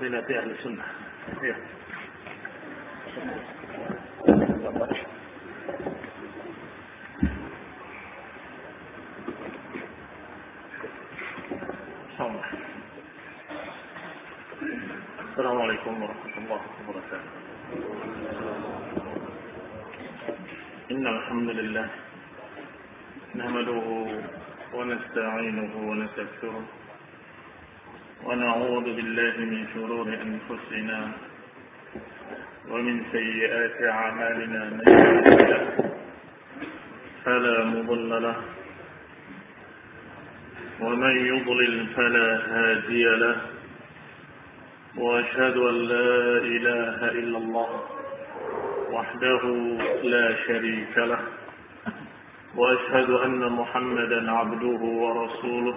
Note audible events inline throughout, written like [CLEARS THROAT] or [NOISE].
معضلة أهل السنة. السلام عليكم ورحمة الله وبركاته. إن الحمد لله نحمده ونستعينه ونستغفره ونعوذ بالله من شرور أنفسنا ومن سيئات أعمالنا من فلا مضل له ومن يضلل فلا هادي له وأشهد أن لا إله إلا الله وحده لا شريك له وأشهد أن محمدا عبده ورسوله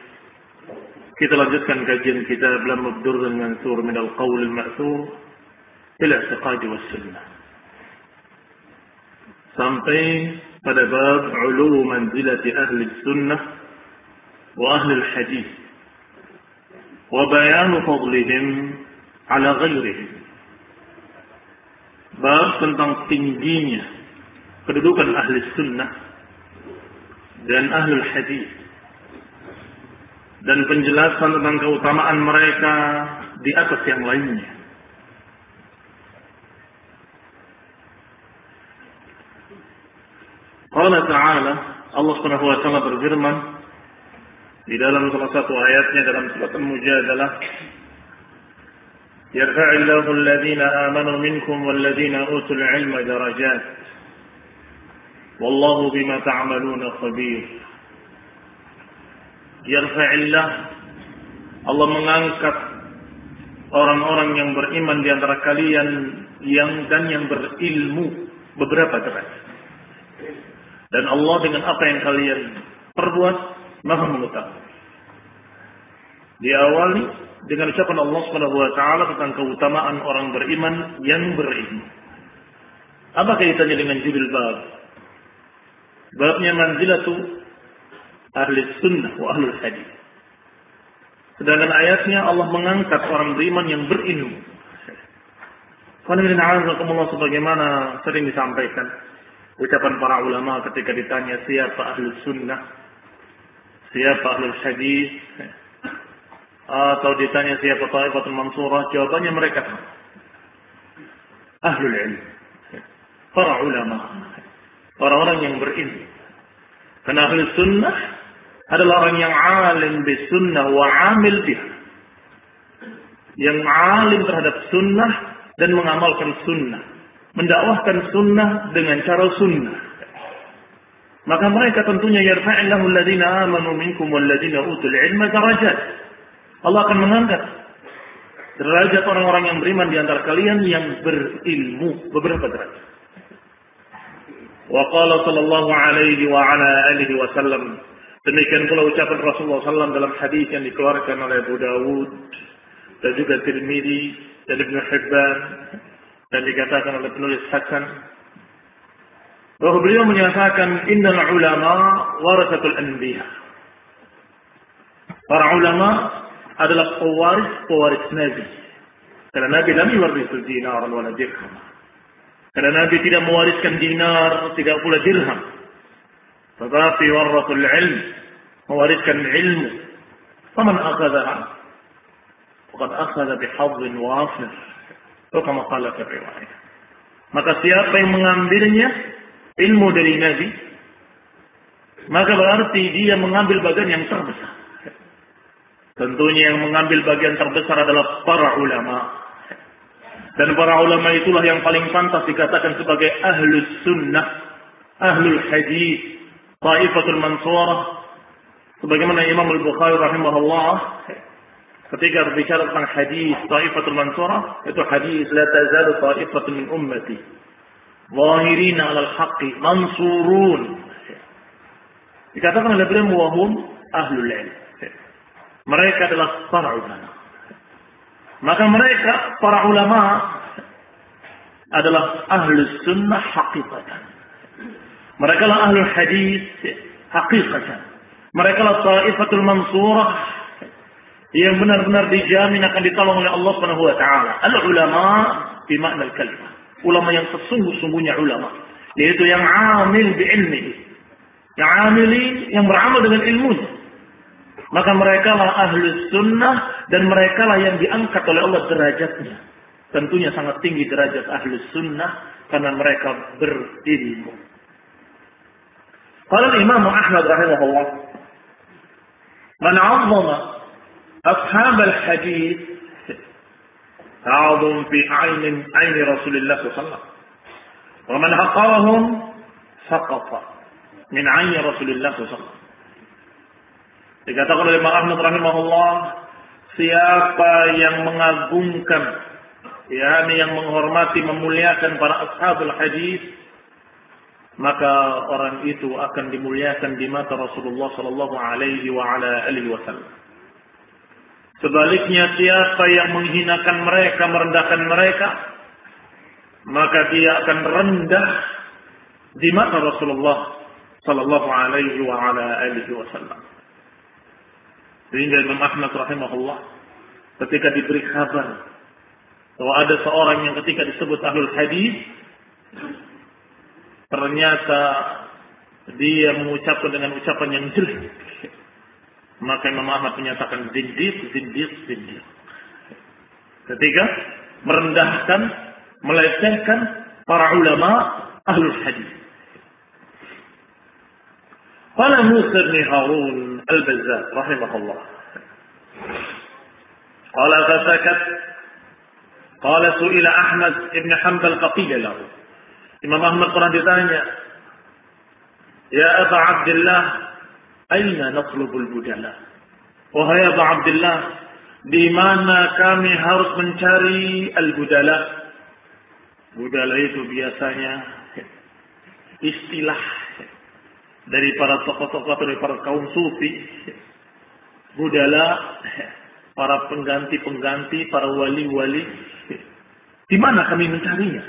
kita lanjutkan kajian kita dalam Mabdur dan Mansur min al-qawl al-ma'thur ila i'tiqad was sunnah sampai pada bab ulu manzilati ahli sunnah wa ahli al-hadith wa bayan fadlihim ala ghairihim bab tentang tingginya kedudukan ahli sunnah dan ahli hadis dan penjelasan tentang keutamaan mereka di atas yang lainnya. Qala ta'ala Allah Subhanahu wa taala berfirman di dalam salah satu ayatnya dalam surat Al-Mujadalah Yarfa'illahu alladhina amanu minkum walladhina utul ilma darajat Wallahu bima ta'maluna khabir Yarfa'illah Allah mengangkat orang-orang yang beriman di antara kalian yang dan yang berilmu beberapa derajat. Dan Allah dengan apa yang kalian perbuat maha mengetahui. Diawali dengan ucapan Allah Subhanahu wa taala tentang keutamaan orang beriman yang berilmu. Apa kaitannya dengan judul bab? Babnya manzilatu ahli sunnah wa ahli hadis. Sedangkan ayatnya Allah mengangkat orang beriman yang berilmu. Qanilin sebagaimana sering disampaikan ucapan para ulama ketika ditanya siapa ahli sunnah, siapa ahli hadis, atau ditanya siapa taifatul mansurah, jawabannya mereka ahlul ilm. Para ulama, orang-orang yang berilmu. Karena ahli sunnah adalah orang yang alim bis sunnah wa amil biha. Yang alim terhadap sunnah dan mengamalkan sunnah. Mendakwahkan sunnah dengan cara sunnah. Maka mereka tentunya yarfa'illahu alladhina amanu minkum walladhina utul ilma darajat. Allah akan mengangkat derajat orang-orang yang beriman di antara kalian yang berilmu beberapa derajat. Wa qala sallallahu alaihi wa ala alihi wa sallam Demikian pula ucapan Rasulullah SAW dalam hadis yang dikeluarkan oleh Abu Dawud dan juga Tirmidzi dan Ibnu Hibban dan dikatakan oleh penulis Hasan bahwa beliau menyatakan innal ulama warasatul anbiya. Para ulama adalah pewaris-pewaris Nabi. Karena Nabi lam yuwarrisul dinar wala dirham. Karena Nabi tidak mewariskan dinar, tidak pula dirham. Tetapi warasul ilm, mewariskan. Faman akhadaha? Faqad akhadha bihadzin wafir. Itu kama qala fi riwayat. Maka siapa yang mengambilnya, ilmu dari Nabi, maka berarti dia mengambil bagian yang terbesar. Tentunya yang mengambil bagian terbesar adalah para ulama. Dan para ulama itulah yang paling pantas dikatakan sebagai ahlus sunnah, ahlul hadis, taifatul mansurah. Sebagaimana Imam Al-Bukhari rahimahullah ketika berbicara tentang hadis taifatul mansurah, itu hadis la tazalu taifatun min ummati Zahirin alal haqqi mansurun. Dikatakan oleh beliau wahum ahlul ilm. Mereka adalah para ulama. Maka mereka para ulama adalah ahlus sunnah hakikatan. Mereka adalah ahlul hadis hakikatan. Mereka adalah taifatul mansurah yang benar-benar dijamin akan ditolong oleh Allah Subhanahu wa taala. Al ulama di makna al-kalimah ulama yang sesungguh-sungguhnya ulama. Yaitu yang amil bi ilmi. Yang amili, yang beramal dengan ilmunya. Maka mereka lah ahli sunnah dan mereka lah yang diangkat oleh Allah derajatnya. Tentunya sangat tinggi derajat ahli sunnah karena mereka berilmu. قال الإمام أحمد رحمه الله من عظم أصحاب الحديث عظم في عين عين رسول الله صلى الله عليه وسلم ومن هقرهم سقط من عين رسول الله صلى الله عليه وسلم. تقول الإمام أحمد رحمه الله siapa yang mengagungkan yakni yang menghormati memuliakan para ashabul hadis maka orang itu akan dimuliakan di mata Rasulullah sallallahu alaihi wa ala alihi wasallam. Sebaliknya siapa yang menghinakan mereka, merendahkan mereka, maka dia akan rendah di mata Rasulullah sallallahu alaihi wa ala alihi wasallam. Sehingga Imam Ahmad rahimahullah ketika diberi kabar bahwa ada seorang yang ketika disebut ahlul hadis ternyata dia mengucapkan dengan ucapan yang jelek maka Imam Ahmad menyatakan zindiq, zindiq, zindiq. Ketika merendahkan, melecehkan para ulama ahlul hadis. Qala Musa bin Harun al-Bazzar rahimahullah. Qala fasakat Qala su'ila Ahmad ibn Hanbal faqila lahu. Imam Ahmad pernah ditanya, "Ya Aba Abdullah, Aina natlubul budala? Wahai Abu Abdullah, di mana kami harus mencari al-budala? Budala itu biasanya istilah dari para tokoh-tokoh dari para kaum sufi. Budala, para pengganti-pengganti, para wali-wali. Di mana kami mencarinya?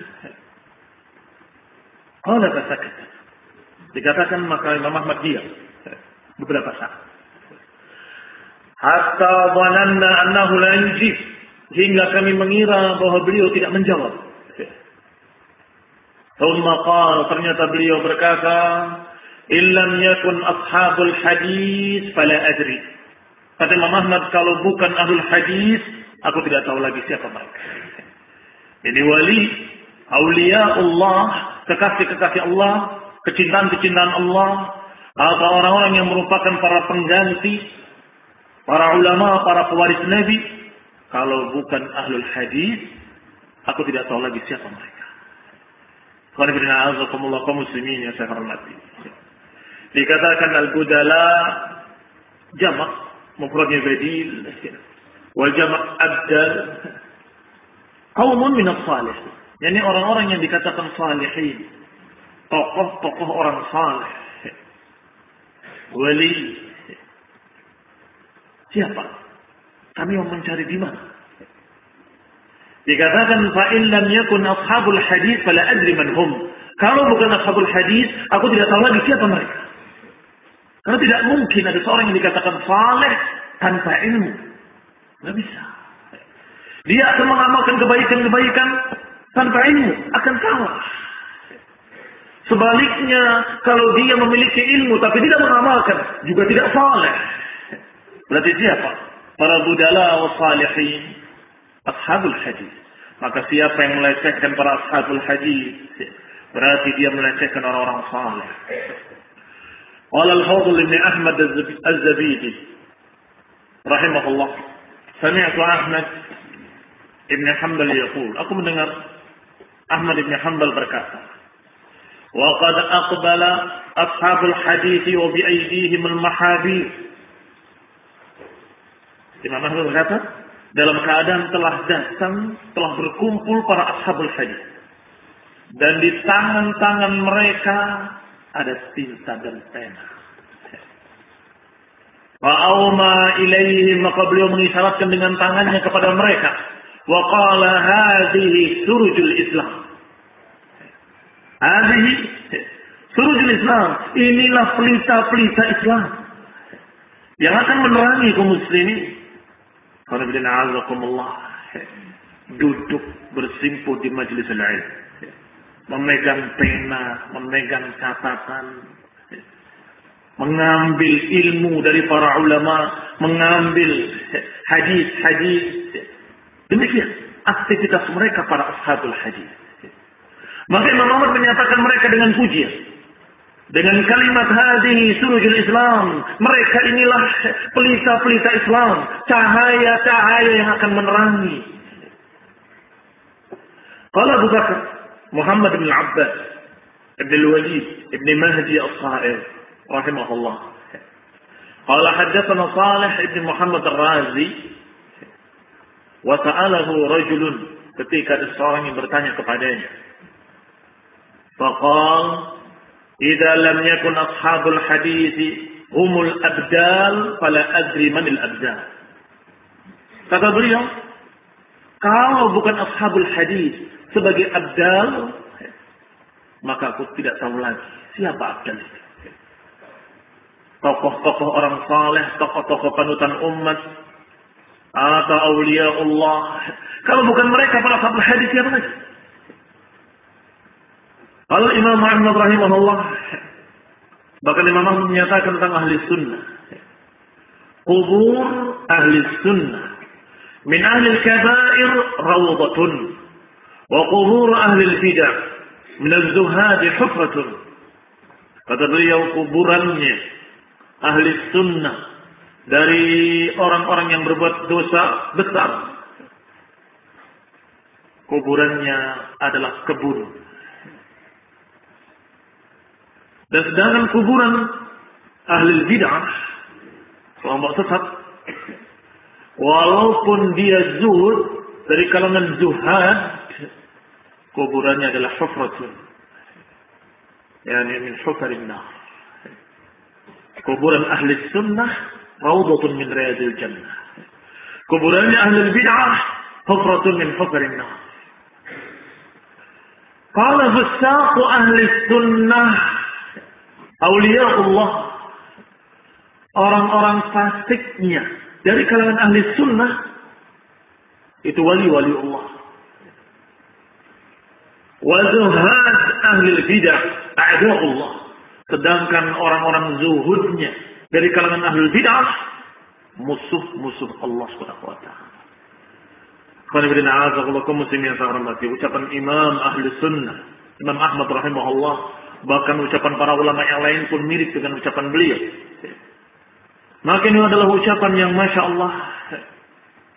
Qala fasakata. Dikatakan maka Imam Ahmad diam beberapa saat. Hatta dhananna annahu la yujib hingga kami mengira bahwa beliau tidak menjawab. Thumma qala ternyata beliau berkata, "Illam yakun ashabul hadis fala adri." Kata Imam Ahmad, kalau bukan ahlul hadis, aku tidak tahu lagi siapa mereka. Jadi wali, aulia Allah, kekasih-kekasih Allah, kecintaan-kecintaan Allah, atau orang-orang yang merupakan para pengganti, para ulama, para pewaris Nabi, kalau bukan ahlul hadis, aku tidak tahu lagi siapa mereka. muslimin yang saya hormati. Dikatakan al-budala jamak mufradnya badil wal jamak abdal qaumun min salih Yani orang-orang yang dikatakan salihin. Tokoh-tokoh orang saleh. Wali. Siapa? Kami mau mencari di mana? Dikatakan fa'in lam yakun ashabul hadis fala adri man hum. Kalau bukan ashabul hadis, aku tidak tahu lagi siapa mereka. Karena tidak mungkin ada seorang yang dikatakan saleh tanpa ilmu. Tidak bisa. Dia akan mengamalkan kebaikan-kebaikan tanpa ilmu akan salah. Sebaliknya, kalau dia memiliki ilmu tapi tidak mengamalkan, juga tidak saleh. Berarti siapa? Para budala wa salihin. Ashabul hadis. Maka siapa yang melecehkan para ashabul hadis, berarti dia melecehkan orang-orang saleh. Qala al-Fadl Ahmad az-Zabidi rahimahullah. Sami'tu Ahmad ibn Hanbal yaqul, aku mendengar Ahmad ibn Hanbal berkata, وقد أقبل أصحاب الحديث وبأيديهم المحابير Imam Ahmad berkata, dalam keadaan telah datang, telah berkumpul para ashabul hadis. Dan di tangan-tangan mereka ada tinta dan pena. Fa'auma ilaihim maka beliau mengisyaratkan dengan tangannya kepada mereka. Wa qala hadhihi surujul Islam. Hadhihi surujul Islam. Inilah pelita-pelita Islam. Yang akan menerangi kaum muslimin. Duduk bersimpuh di majelis ilmu. Memegang pena, memegang catatan, mengambil ilmu dari para ulama, mengambil hadis-hadis. Demikian aktivitas mereka para ashabul hadis. Maka Imam Ahmad menyatakan mereka dengan pujian. Dengan kalimat hadhi surujul Islam. Mereka inilah pelita-pelita Islam. Cahaya-cahaya yang akan menerangi. Kalau Abu Bakar, Muhammad bin Abbas, Ibn Walid, Ibn Mahdi As-Sa'ir, rahimahullah. Qala haddatsana Salih ibn Muhammad Ar-Razi wa sa'alahu rajulun ketika ada seorang yang bertanya kepadanya. Faqal idza lam yakun ashabul hadis humul abdal fala adri manil abdal. Kata beliau, kalau bukan ashabul hadis sebagai abdal, maka aku tidak tahu lagi siapa abdal itu tokoh-tokoh orang saleh, tokoh-tokoh panutan umat, atau awliya Allah. Kalau bukan mereka para sahabat hadis siapa lagi? Kalau Imam Ahmad rahimahullah, bahkan Imam Ahmad menyatakan tentang ahli sunnah. Kubur ahli sunnah. Min ahli kabair rawdatun. Wa kubur ahli bidah. Min az-zuhadi hufratun. Kata beliau kuburannya ahli sunnah dari orang-orang yang berbuat dosa besar. Kuburannya adalah kebun. Dan sedangkan kuburan ahli bid'ah, kelompok sesat, walaupun dia zuhud dari kalangan zuhad, kuburannya adalah hufratun. Yani min hufarin nar Kuburan ahli sunnah raudhatun min riyadil jannah. Kuburannya ahli bid'ah hufratun min hufarin nar. Qala fusaqu ahli sunnah awliya Allah orang-orang fasiknya dari kalangan ahli sunnah itu wali-wali Allah. Wa zuhad ahli bidah a'da Allah. Sedangkan orang-orang zuhudnya dari kalangan ahlul bid'ah musuh-musuh Allah Subhanahu wa taala. kaum muslimin ucapan Imam Ahli Sunnah, Imam Ahmad rahimahullah, bahkan ucapan para ulama yang lain pun mirip dengan ucapan beliau. Maka ini adalah ucapan yang Masya Allah,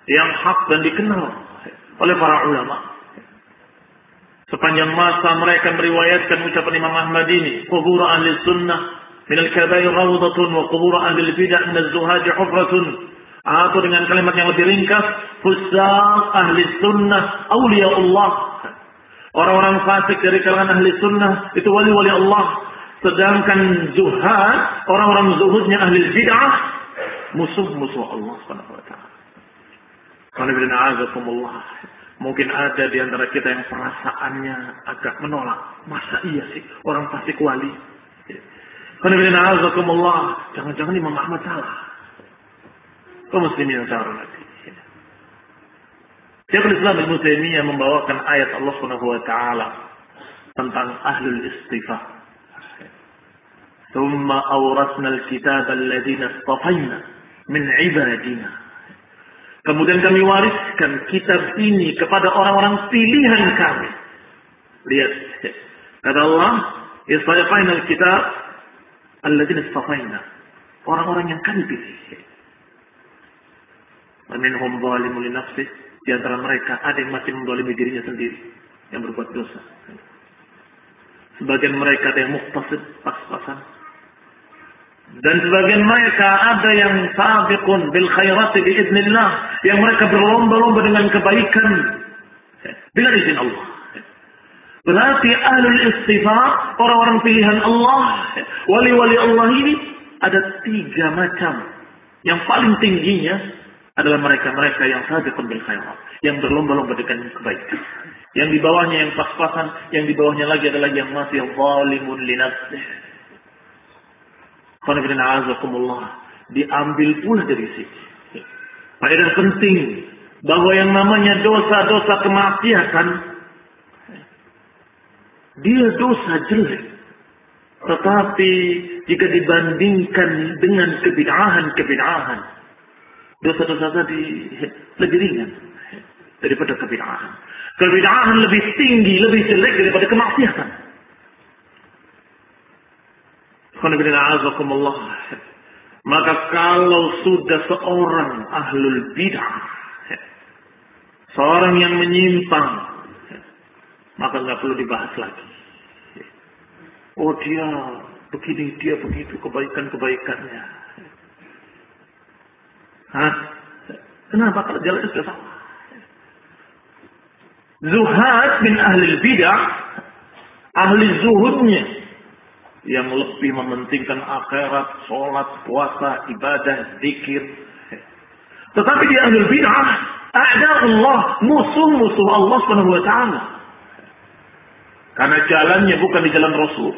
yang hak dan dikenal oleh para ulama. Sepanjang masa mereka meriwayatkan ucapan Imam Ahmad ini, kubur ahli sunnah Min al-kabair rawdatun wa qubur ahli al-bid'ah min az-zuhad hufratun. Atau dengan kalimat yang lebih ringkas, fusaq ahli sunnah awliya Allah. Orang-orang fasik dari kalangan ahli sunnah itu wali-wali Allah. Sedangkan zuhad, orang-orang zuhudnya ahli bid'ah, musuh-musuh Allah Subhanahu wa taala. Mungkin ada di antara kita yang perasaannya agak menolak. Masa iya sih orang fasik wali? Jangan-jangan Imam Ahmad salah. Kau muslimin yang saya hormati. Syekhul Islam Ibnu Taimiyah membawakan ayat Allah Subhanahu wa taala tentang ahlul istifah. Thumma awrasna al-kitaba alladziina istafayna min ibadina. Kemudian kami wariskan kitab ini kepada orang-orang pilihan kami. Lihat. Kata Allah, istafayna al-kitab alladziina istafayna. Orang-orang yang kami pilih. Wa minhum zalimun li nafsihi di antara mereka ada yang masih mendolimi dirinya sendiri. Yang berbuat dosa. Sebagian mereka ada yang muktasid, pas-pasan. Dan sebagian mereka ada yang sabiqun bil khairati biiznillah. Yang mereka berlomba-lomba dengan kebaikan. Bila izin Allah. Berarti ahlul istighfar, orang-orang pilihan Allah, wali-wali Allah ini ada tiga macam. Yang paling tingginya adalah mereka-mereka yang sabiqun bil khairat, yang berlomba-lomba dengan kebaikan. Yang di bawahnya yang pas-pasan, yang di bawahnya lagi adalah yang masih zalimun li Diambil pula dari sini. Faedah penting bahwa yang namanya dosa-dosa kemaksiatan dia dosa jelek. Tetapi jika dibandingkan dengan kebid'ahan-kebid'ahan, dosa-dosa tadi lebih ringan daripada kebid'ahan. Kebid'ahan lebih tinggi, lebih jelek daripada kemaksiatan. Maka kalau sudah seorang ahlul bid'ah, seorang yang menyimpang, maka nggak perlu dibahas lagi. Oh dia begini, dia begitu, kebaikan-kebaikannya. Kenapa kalau jalan itu sama? Zuhad bin ahli bidah, ahli zuhudnya, yang lebih mementingkan akhirat, sholat, puasa, ibadah, zikir. Tetapi di ahlul bid'ah ada Allah, musuh-musuh Allah taala. Karena jalannya bukan di jalan Rasul.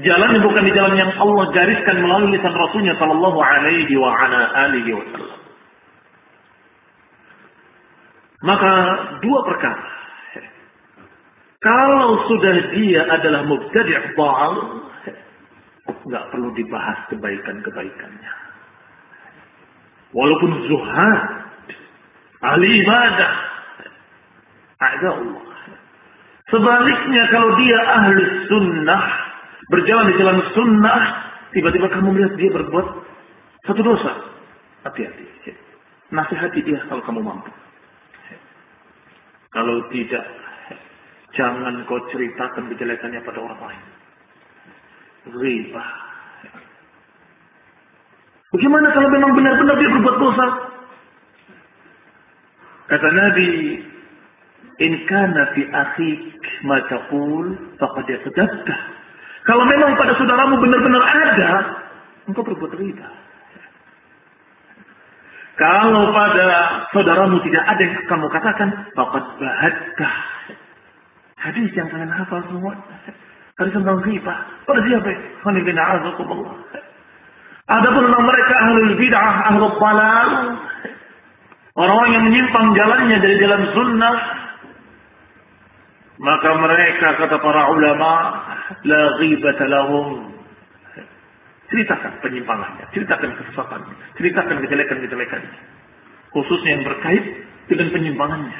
Jalannya bukan di jalan yang Allah gariskan melalui lisan Rasulnya sallallahu alaihi wa ala alihi wasallam. Maka dua perkara kalau sudah dia adalah mubtadi' dhal, nggak perlu dibahas kebaikan-kebaikannya. Walaupun zuhad, ahli ibadah, ada Allah. Sebaliknya kalau dia ahli sunnah, berjalan di jalan sunnah, tiba-tiba kamu melihat dia berbuat satu dosa. Hati-hati. Nasihati dia kalau kamu mampu. Kalau tidak, Jangan kau ceritakan kejelekannya pada orang lain. Riba. Bagaimana kalau memang benar-benar dia berbuat dosa? Kata Nabi, In kana fi akhik ma taqul faqad yatadakka. Kalau memang pada saudaramu benar-benar ada, engkau berbuat riba. Kalau pada saudaramu tidak ada yang kamu katakan, faqad bahatkah. Hadis yang kalian hafal semua. Hadis tentang riba. Pada siapa? Khani bin. Ada pun mereka ahlul bid'ah, ahlul balal. Orang-orang yang menyimpang jalannya dari jalan sunnah. Maka mereka kata para ulama, la ghibata lahum. Ceritakan penyimpangannya, ceritakan kesesatannya, ceritakan kejelekan-kejelekannya. Khususnya yang berkait dengan penyimpangannya.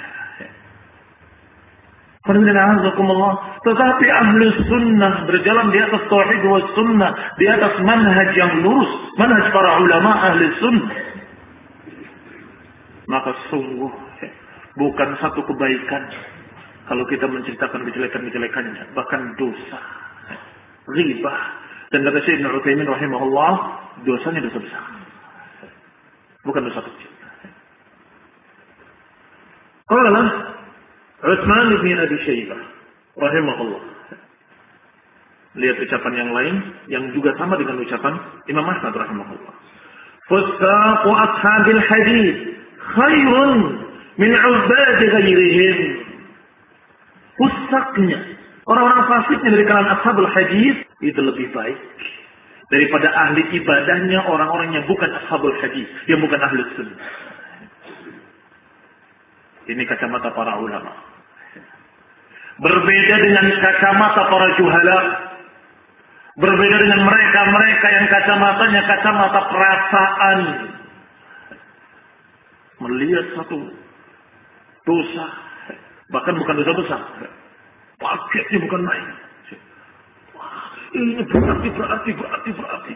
Tetapi ahli sunnah berjalan di atas tauhid wa sunnah. Di atas manhaj yang lurus. Manhaj para ulama ahli sunnah. Maka sungguh bukan satu kebaikan. Kalau kita menceritakan kejelekan-kejelekannya. Bahkan dosa. Riba. Dan kata Syekh Ibn Uthaymin rahimahullah, dosanya dosa besar. Bukan dosa kecil. Qala Utsman bin Abi Syaibah rahimahullah. Lihat ucapan yang lain yang juga sama dengan ucapan Imam Ahmad rahimahullah. Fustaqu ashabil hadith khairun min ubadi ghairihim. Fustaqnya orang-orang fasiknya dari kalangan ashabul hadith itu lebih baik daripada ahli ibadahnya orang-orang yang bukan ashabul hadith, yang bukan ahli sunnah. Ini kacamata para ulama. Berbeda dengan kacamata para juhala. Berbeda dengan mereka-mereka yang kacamatanya kacamata perasaan. Melihat satu dosa. Bahkan bukan dosa besar. Paketnya bukan main. Ini berarti, berarti, berarti, berarti.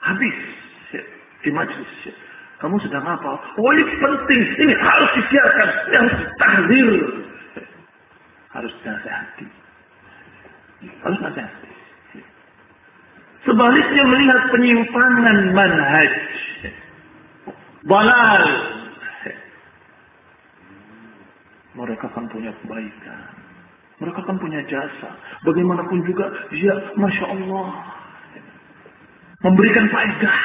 Habis di majlis. Kamu sedang apa? Oh ini penting, ini harus disiarkan, ini harus ditahdir. Harus nasihati. Harus nasihati. Sebaliknya melihat penyimpangan manhaj. Balal. Mereka kan punya kebaikan. Mereka kan punya jasa. Bagaimanapun juga, ya Masya Allah. Memberikan faedah.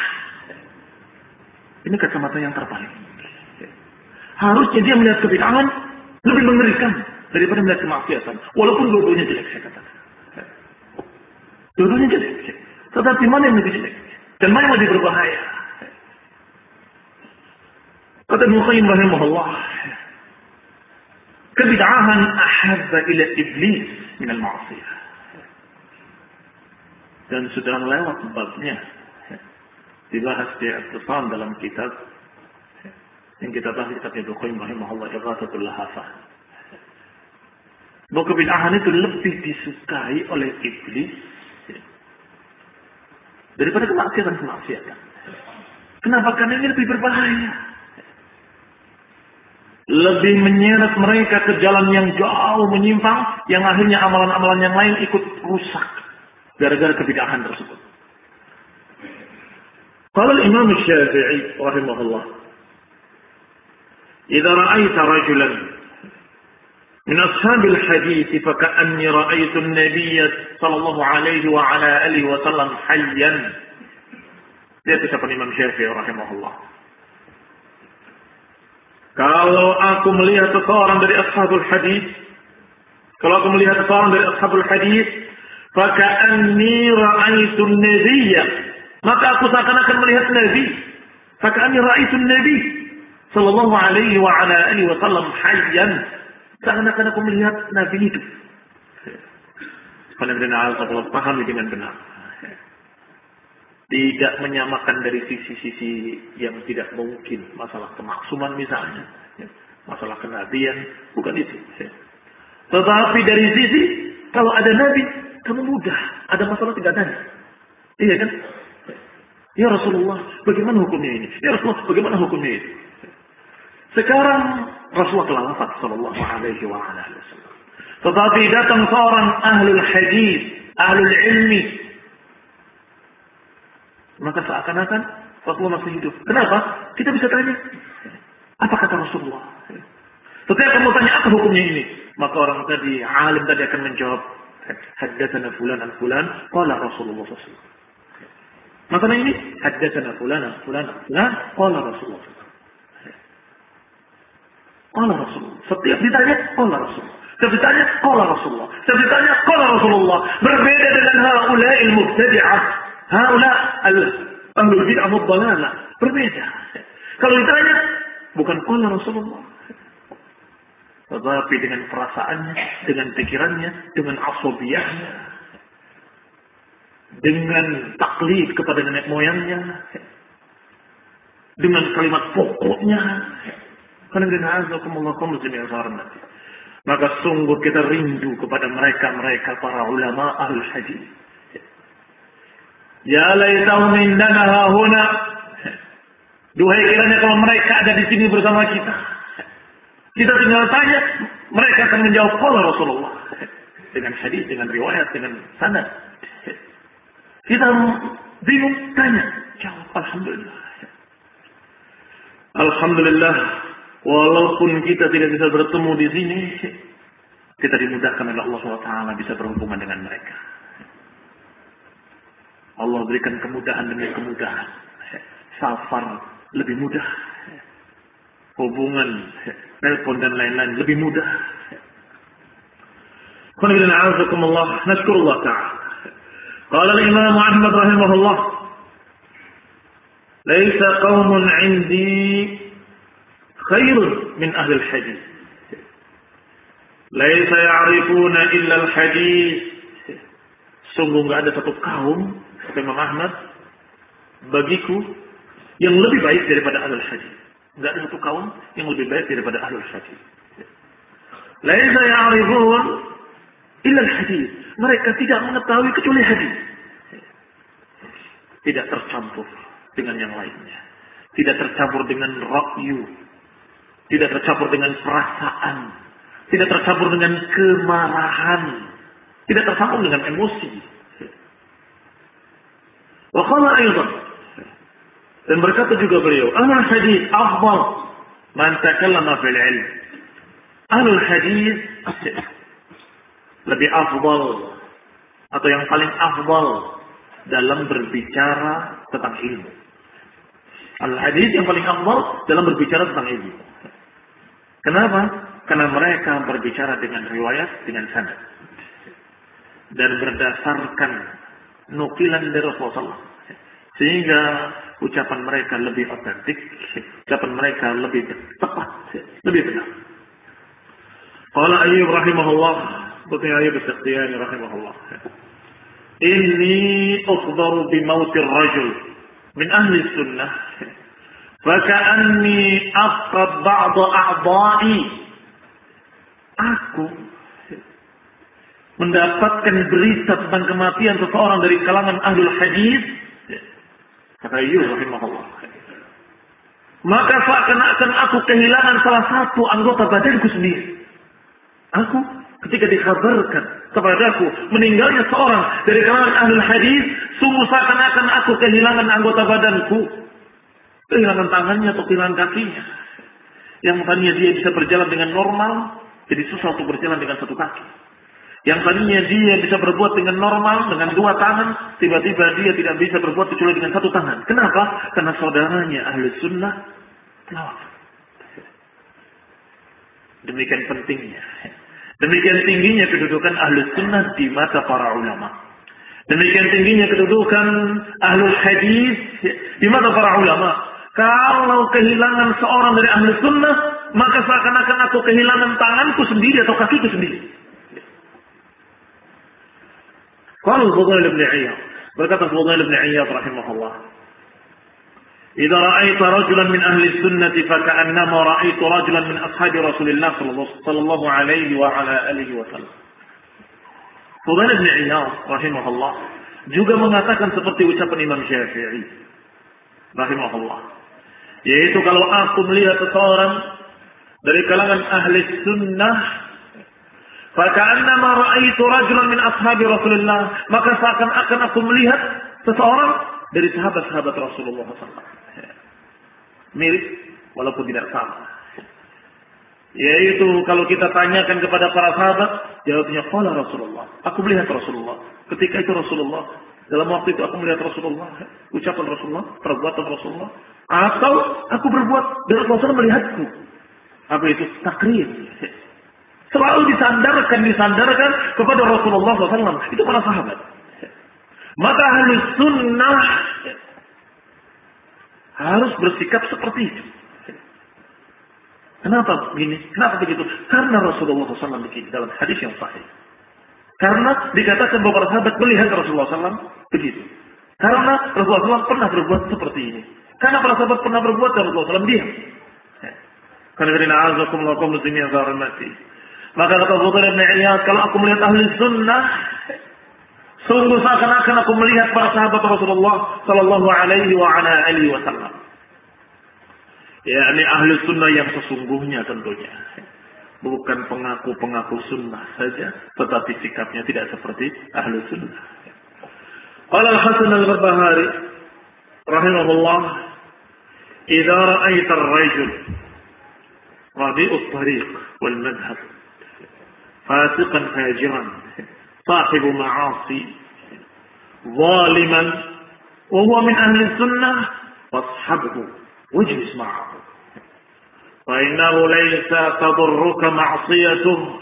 Ini kacamata yang terbalik. Harusnya dia melihat kebid'ahan lebih mengerikan daripada melihat kemaksiatan. Walaupun dua-duanya jelek, saya katakan. Dua-duanya jelek. Tetapi mana yang lebih jelek? Dan mana yang lebih berbahaya? Kata Ibn Qayyim rahimahullah, kebid'ahan ahabba ila iblis min al-ma'asiyah. Dan sudah lewat babnya dibahas di Al-Qur'an dalam kitab yang kita bahas kitab Ibnu Qayyim rahimahullah Ighathatul Lahafah. Bahwa kebid'ahan itu lebih disukai oleh iblis daripada kemaksiatan-kemaksiatan. Kenapa? Karena ini lebih berbahaya lebih menyeret mereka ke jalan yang jauh menyimpang, yang akhirnya amalan-amalan yang lain ikut rusak gara-gara kebidahan tersebut. Kalau Imam Syafi'i rahimahullah, "Idza ra'aita rajulan min ashabil hadits fa ka'anni ra'aitu an-nabiy sallallahu alaihi wa ala alihi wa sallam hayyan." Dia ucapan Imam Syafi'i rahimahullah. Kalau aku melihat seseorang dari ashabul hadis, kalau aku melihat seseorang dari ashabul hadis, faka'anni ra'aitu nabiyya maka aku seakan-akan melihat Nabi. Faka'ani ra'itun Nabi. Sallallahu alaihi wa ala alihi wa sallam hayyan. Seakan-akan aku melihat Nabi hidup. Benar-benar Allah pahami dengan benar. Tidak menyamakan dari sisi-sisi yang tidak mungkin. Masalah kemaksuman misalnya. Masalah kenabian. Bukan itu. Tetapi dari sisi, kalau ada Nabi, kamu mudah. Ada masalah tidak ada. Iya kan? Ya Rasulullah, bagaimana hukumnya ini? Ya Rasulullah, bagaimana hukumnya ini? Sekarang Rasulullah telah wafat sallallahu alaihi wa alihi wasallam. Tetapi datang seorang ahlul hadis, ahlul ilmi. Maka seakan-akan Rasulullah masih hidup. Kenapa? Kita bisa tanya. Apa kata Rasulullah? Setiap kamu tanya apa hukumnya ini? Maka orang tadi, alim tadi akan menjawab. Haddatsana fulan an fulan, qala Rasulullah SAW. Masalah ini haddatsana fulana fulana fulan qala Rasulullah. Qala Rasulullah. Setiap ditanya qala Rasulullah. Setiap ditanya qala Rasulullah. Setiap ditanya qala Rasulullah. Berbeda dengan haula'il mubtadi'ah. Haula' ahlul bid'ah mudallala. Berbeda. Kalau ditanya bukan qala Rasulullah. Tetapi dengan perasaannya, dengan pikirannya, dengan asobiyahnya, dengan taklid kepada nenek moyangnya, dengan kalimat pokoknya. Maka sungguh kita rindu kepada mereka-mereka para ulama al hadis. Ya laitahu indana hahuna. Duhai kiranya kalau mereka ada di sini bersama kita. Kita tinggal tanya, mereka akan menjawab kalau Rasulullah. Dengan hadis, dengan riwayat, dengan sanad. Kita bingung, tanya. Jawab, Alhamdulillah. Alhamdulillah, walaupun kita tidak bisa bertemu di sini, kita dimudahkan oleh Allah SWT bisa berhubungan dengan mereka. Allah berikan kemudahan demi kemudahan. Safar lebih mudah. Hubungan, telepon dan lain-lain lebih mudah. Qul inna a'udzukumullah, nashkurullah ta'ala. Qala al-Imam Ahmad rahimahullah, "Laisa qaumun 'indi khairun min ahli al-hadith." Laisa ya'rifuna illa al-hadith. Sungguh enggak ada satu kaum kata Imam Ahmad bagiku yang lebih baik daripada ahlul hadis. Enggak ada satu kaum yang lebih baik daripada ahlul hadis. Laisa ya'rifun illa hadis. Mereka tidak mengetahui kecuali hadis. Tidak tercampur dengan yang lainnya. Tidak tercampur dengan rakyu. Tidak tercampur dengan perasaan. Tidak tercampur dengan kemarahan. Tidak tercampur dengan emosi. Wakala ayat. Dan berkata juga beliau, Ahlul hadis afdal man takallama fil ilm. Ahlul hadis lebih afdal atau yang paling afdal dalam berbicara tentang ilmu. Al hadis yang paling afdal dalam berbicara tentang ilmu. Kenapa? Karena mereka berbicara dengan riwayat, dengan sanad. Dan berdasarkan nukilan dari Rasulullah. Sehingga ucapan mereka lebih otentik, ucapan mereka lebih tepat, lebih benar. Qala Ayyub rahimahullah, Bukti Ayyub Sakhtiyani rahimahullah. Inni ukhbaru bi mautir rajul min ahli sunnah. Faka'anni afqad ba'da a'dha'i. Aku mendapatkan berita tentang kematian seseorang dari kalangan ahlul hadis. Kata maka seakan-akan aku kehilangan salah satu anggota badanku sendiri. Aku ketika dikabarkan kepadaku meninggalnya seorang dari kalangan ahlul hadis sungguh seakan-akan aku kehilangan anggota badanku. Kehilangan tangannya atau kehilangan kakinya. Yang tadinya dia bisa berjalan dengan normal jadi susah untuk berjalan dengan satu kaki yang tadinya dia bisa berbuat dengan normal, dengan dua tangan, tiba-tiba dia tidak bisa berbuat kecuali dengan satu tangan. Kenapa? Karena saudaranya ahli sunnah Demikian pentingnya. Demikian tingginya kedudukan ahli sunnah di mata para ulama. Demikian tingginya kedudukan ahli hadis di mata para ulama. Kalau kehilangan seorang dari ahli sunnah, maka seakan-akan aku kehilangan tanganku sendiri atau kakiku sendiri. Qala Fudail bin Iyad. Berkata Fudail bin Iyad rahimahullah. "Idza ra'aita rajulan min ahli sunnati faka'annama ra'aitu rajulan min ashabi Rasulillah sallallahu alaihi wa ala alihi wa sallam." Fudail bin Iyad rahimahullah juga mengatakan seperti ucapan Imam Syafi'i rahimahullah. Yaitu kalau aku melihat seseorang dari kalangan ahli sunnah Faka'annama ra'aitu rajulan min ashabi Rasulullah. Maka seakan-akan aku melihat seseorang dari sahabat-sahabat Rasulullah SAW. Mirip, walaupun tidak sama. Yaitu kalau kita tanyakan kepada para sahabat, jawabnya qala Rasulullah. Aku melihat Rasulullah. Ketika itu Rasulullah. Dalam waktu itu aku melihat Rasulullah. Ucapan Rasulullah, perbuatan Rasulullah. Atau aku berbuat dan Rasulullah melihatku. Apa itu? Takrir. Selalu disandarkan, disandarkan kepada Rasulullah SAW. Itu para sahabat. Maka harus sunnah harus bersikap seperti itu. Kenapa begini? Kenapa begitu? Karena Rasulullah SAW begini dalam hadis yang sahih. Karena dikatakan para sahabat melihat Rasulullah SAW begitu. Karena Rasulullah SAW pernah berbuat seperti ini. Karena para sahabat pernah berbuat dan Rasulullah SAW diam. Karena dari na'azakumullah kaum muslimin yang mati. Maka kata Fudail bin Iyad, kalau aku melihat ahli sunnah, sungguh seakan-akan aku melihat para sahabat Rasulullah Sallallahu Alaihi wa ala alihi Wasallam. Ya, ini ahli sunnah yang sesungguhnya tentunya. Bukan pengaku-pengaku sunnah saja, tetapi sikapnya tidak seperti ahli sunnah. Qala Al-Hasan Al-Barbahari rahimahullah, "Idza ra'aita ar-rajul rabi'u at-tariq wal madhhab fasiqan fajiran صاحب معاصي ظالما وهو من أهل السنة فاصحبه واجلس معه فإنه ليس تضرك معصيته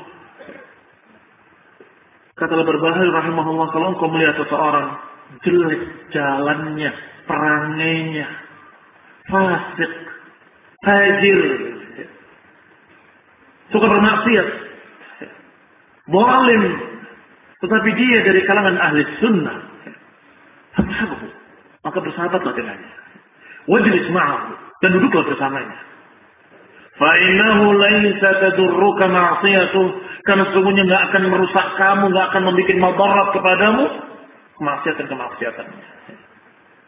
Kata berbahaya rahimahullah kalau engkau melihat seseorang jelek jalannya, perangainya, fasik, fajir, suka bermaksiat, zalim, tetapi dia dari kalangan ahli sunnah, maka bersahabatlah dengannya. Wajlis ma'ahu dan duduklah bersamanya. Fa'innahu laisa tadurruka ma'siyatuh. Karena sesungguhnya nggak akan merusak kamu, nggak akan membuat madarat kepadamu. Kemaksiatan-kemaksiatan.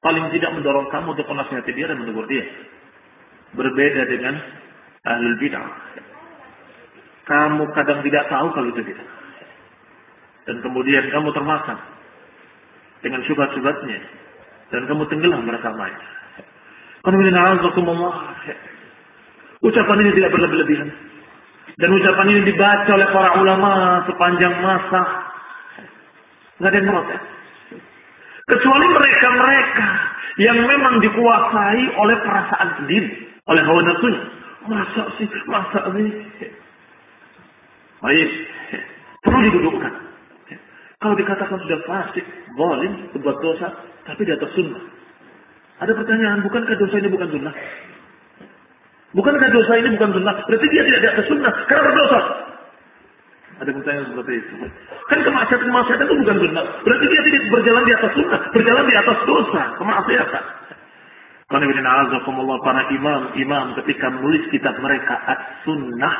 Paling tidak mendorong kamu untuk menasihati dia dan menegur dia. Berbeda dengan ahlul bid'ah. Kamu kadang tidak tahu kalau itu bid'ah. Dan kemudian kamu termakan dengan syubhat-syubhatnya. Dan kamu tenggelam bersamanya. Ucapan ini tidak berlebih-lebihan. Dan ucapan ini dibaca oleh para ulama sepanjang masa. Nggak ada yang protes. Kecuali mereka-mereka yang memang dikuasai oleh perasaan sendiri. Oleh hawa nafsunya. Masa sih, masa sih. Baik. Perlu didudukkan. Kalau dikatakan sudah fasik, zalim, berbuat dosa, tapi di atas sunnah. Ada pertanyaan, bukankah dosa ini bukan sunnah? Bukankah dosa ini bukan sunnah? Berarti dia tidak di atas sunnah karena berdosa. Ada bertanya seperti itu. Kan kemaksiatan-kemaksiatan itu bukan sunnah. Berarti dia tidak berjalan di atas sunnah. Berjalan di atas dosa. Kemaksiatan. Karena ini azakumullah para imam-imam ketika menulis kitab mereka as-sunnah.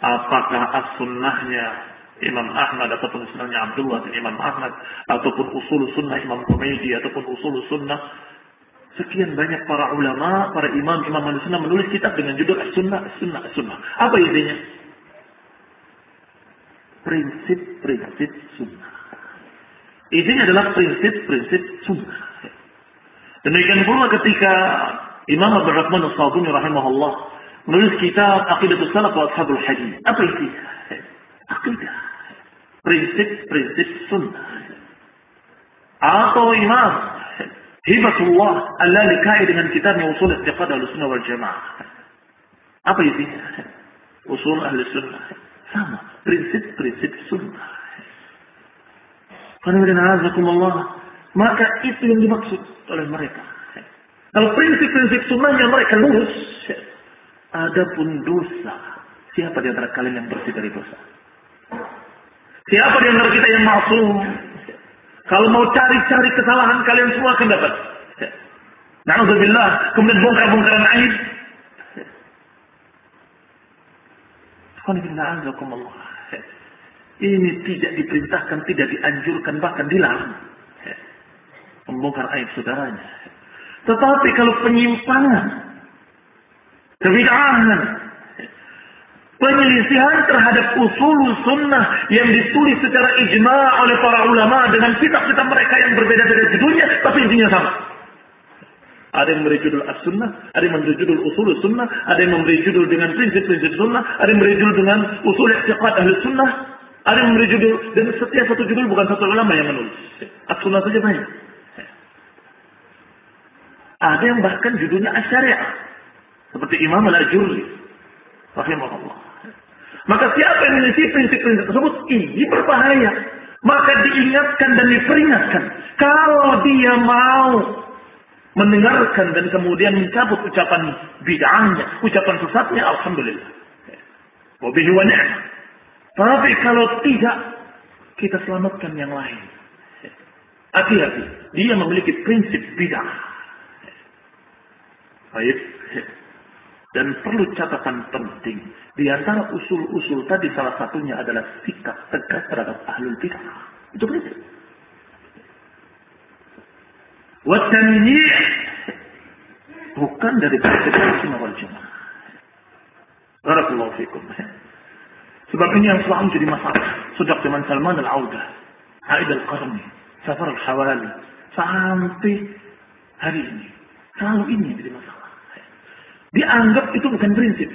Apakah as-sunnahnya Imam Ahmad ataupun sunnahnya Abdullah bin Imam Ahmad ataupun usul sunnah Imam Humaydi ataupun usul sunnah Sekian banyak para ulama, para imam, imam manusia menulis kitab dengan judul As-Sunnah, As-Sunnah, As-Sunnah. Apa intinya? Prinsip-prinsip sunnah. Intinya adalah prinsip-prinsip sunnah. Demikian pula ketika Imam Abu Rahman As-Sabuni rahimahullah menulis kitab Aqidatul Salaf wa Ashabul Hadis. Apa itu? Aqidah. Prinsip-prinsip sunnah. Atau Imam Hibatullah Allah likai dengan kitabnya usul istiqad ahli sunnah wal jamaah. Apa isinya? Usul ahli sunnah. Sama. Prinsip-prinsip sunnah. Maka itu yang dimaksud oleh mereka. Kalau prinsip-prinsip sunnahnya mereka lurus. Adapun dosa. Siapa di antara kalian yang bersih dari dosa? Siapa di antara kita yang masuk kalau mau cari-cari kesalahan kalian semua akan dapat. Na'udzubillah. Kemudian bongkar-bongkaran aib. Ini tidak diperintahkan, tidak dianjurkan, bahkan dilarang. Membongkar aib saudaranya. Tetapi kalau penyimpangan, kebid'ahan, penyelisihan terhadap usul sunnah yang ditulis secara ijma oleh para ulama dengan kitab-kitab mereka yang berbeda-beda judulnya, tapi intinya sama. Ada yang memberi judul as-sunnah, ada yang memberi judul usul sunnah, ada yang memberi judul dengan prinsip-prinsip sunnah, ada yang memberi judul dengan usul i'tiqad ahli sunnah, ada yang memberi judul dan setiap satu judul bukan satu ulama yang menulis. As-sunnah saja banyak. Ada yang bahkan judulnya as-syariah. Seperti Imam Al-Ajurri. Rahimahullah. Maka siapa yang memiliki prinsip-prinsip tersebut, ini berbahaya. Maka diingatkan dan diperingatkan. Kalau dia mau mendengarkan dan kemudian mencabut ucapan bid'ahnya, ucapan sesatnya, Alhamdulillah. Wabihi wa Tapi kalau tidak, kita selamatkan yang lain. Hati-hati. Dia memiliki prinsip bid'ah. Baik. Dan perlu catatan penting. Di antara usul-usul tadi salah satunya adalah sikap tegas terhadap ahlul bidah. Itu prinsip. Watanyi' bukan dari prinsip sunnah wal jamaah. Barakallahu fikum. Sebab ini yang selalu jadi masalah. Sejak zaman Salman al-Audah. Haid al-Qarni. Safar al-Hawali. Sampai hari ini. Selalu ini yang jadi masalah. Dianggap itu bukan prinsip.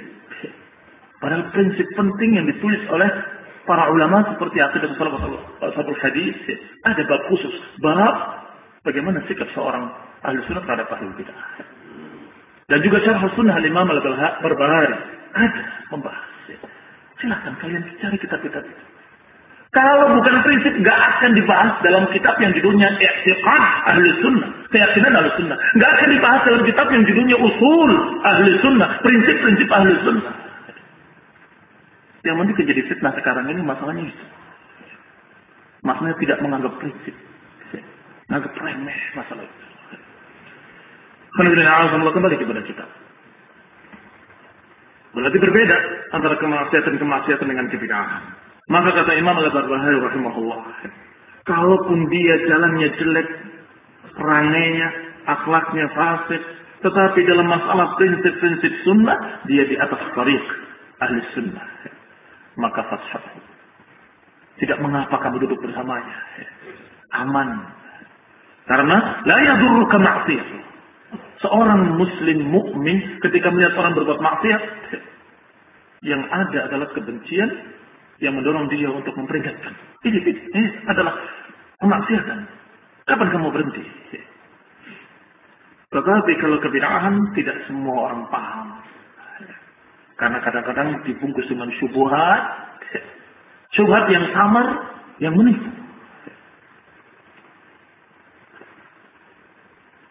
Padahal prinsip penting yang ditulis oleh para ulama seperti akidah satu hadis ada bab khusus. Bab bagaimana sikap seorang ahli sunnah terhadap ahli bidah. Dan juga syarh sunnah al-imam al-barbahari ada membahas silahkan kalian cari kitab-kitab itu. Kalau bukan prinsip nggak akan dibahas dalam kitab yang judulnya i'tiqad ahli sunnah keyakinan ahli sunnah nggak akan dibahas dalam kitab yang judulnya usul ahli sunnah prinsip-prinsip ahli sunnah yang penting jadi fitnah sekarang ini masalahnya itu. Masalahnya tidak menganggap prinsip. Menganggap remeh masalah itu. Allah kembali kepada kita. Berarti berbeda antara kemaksiatan-kemaksiatan dengan kebid'ahan. Maka kata Imam Al-Barbahari rahimahullah. Kalaupun dia jalannya jelek, perangainya, akhlaknya fasik, tetapi dalam masalah prinsip-prinsip sunnah, dia di atas tariq ahli sunnah maka fashafu. Tidak mengapa kamu duduk bersamanya. Aman. Karena la yadurruka ma'siyah. Seorang muslim mukmin ketika melihat orang berbuat maksiat, yang ada adalah kebencian yang mendorong dia untuk memperingatkan. Ini, ini, ini adalah kemaksiatan. Kapan kamu berhenti? Tetapi kalau kebidaan tidak semua orang paham. Karena kadang-kadang dibungkus dengan syubhat. Syubhat yang samar, yang menipu.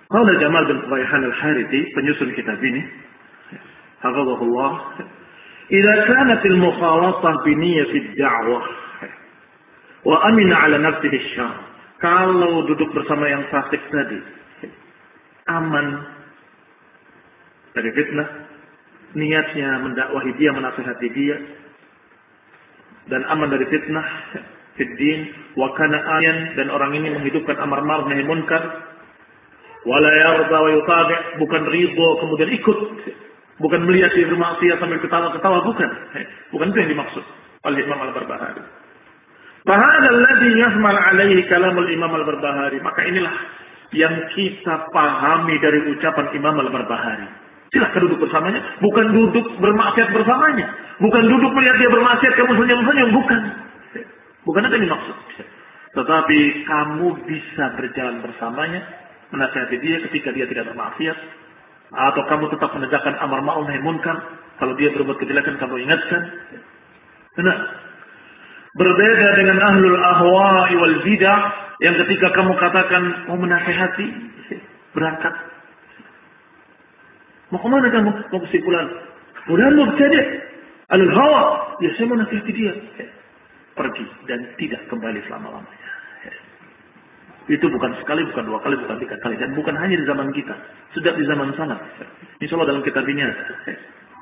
Qala Jamal bin Raihan al-Harithi, penyusun kitab ini, hafizahullah, "Idza kanat al-mukhalatah bi niyyati ad-da'wah wa amina 'ala nafsihi syarr." Kalau duduk bersama yang fasik tadi, aman. Dari fitnah, niatnya mendakwahi dia, menasihati dia. Dan aman dari fitnah fiddin wa kana ayan dan orang ini menghidupkan amar ma'ruf nahi munkar. Wala yarda bukan ridho kemudian ikut. Bukan melihat dia bermaksiat sambil ketawa-ketawa bukan. Bukan itu yang dimaksud oleh Imam Al-Barbahari. Fahada yahmal alaihi kalamul Imam Al-Barbahari. Maka inilah yang kita pahami dari ucapan Imam Al-Barbahari Silahkan duduk bersamanya. Bukan duduk bermaksiat bersamanya. Bukan duduk melihat dia bermaksiat kamu senyum-senyum. Bukan. Bukan itu yang dimaksud. Tetapi kamu bisa berjalan bersamanya. Menasihati dia ketika dia tidak bermaksiat. Atau kamu tetap menegakkan amar ma'ruf nahi munkar. Kalau dia berbuat kejelekan kamu ingatkan. Benar. Berbeda dengan ahlul ahwa wal bidah yang ketika kamu katakan mau menasehati berangkat Mau ke mana kamu? Mau kesimpulan. Fulan mubtadi' al-hawa. Ya saya mau nasihati dia. Pergi dan tidak kembali selama-lamanya. Itu bukan sekali, bukan dua kali, bukan tiga kali. Dan bukan hanya di zaman kita. Sudah di zaman sana. Insya Allah dalam kitab ini.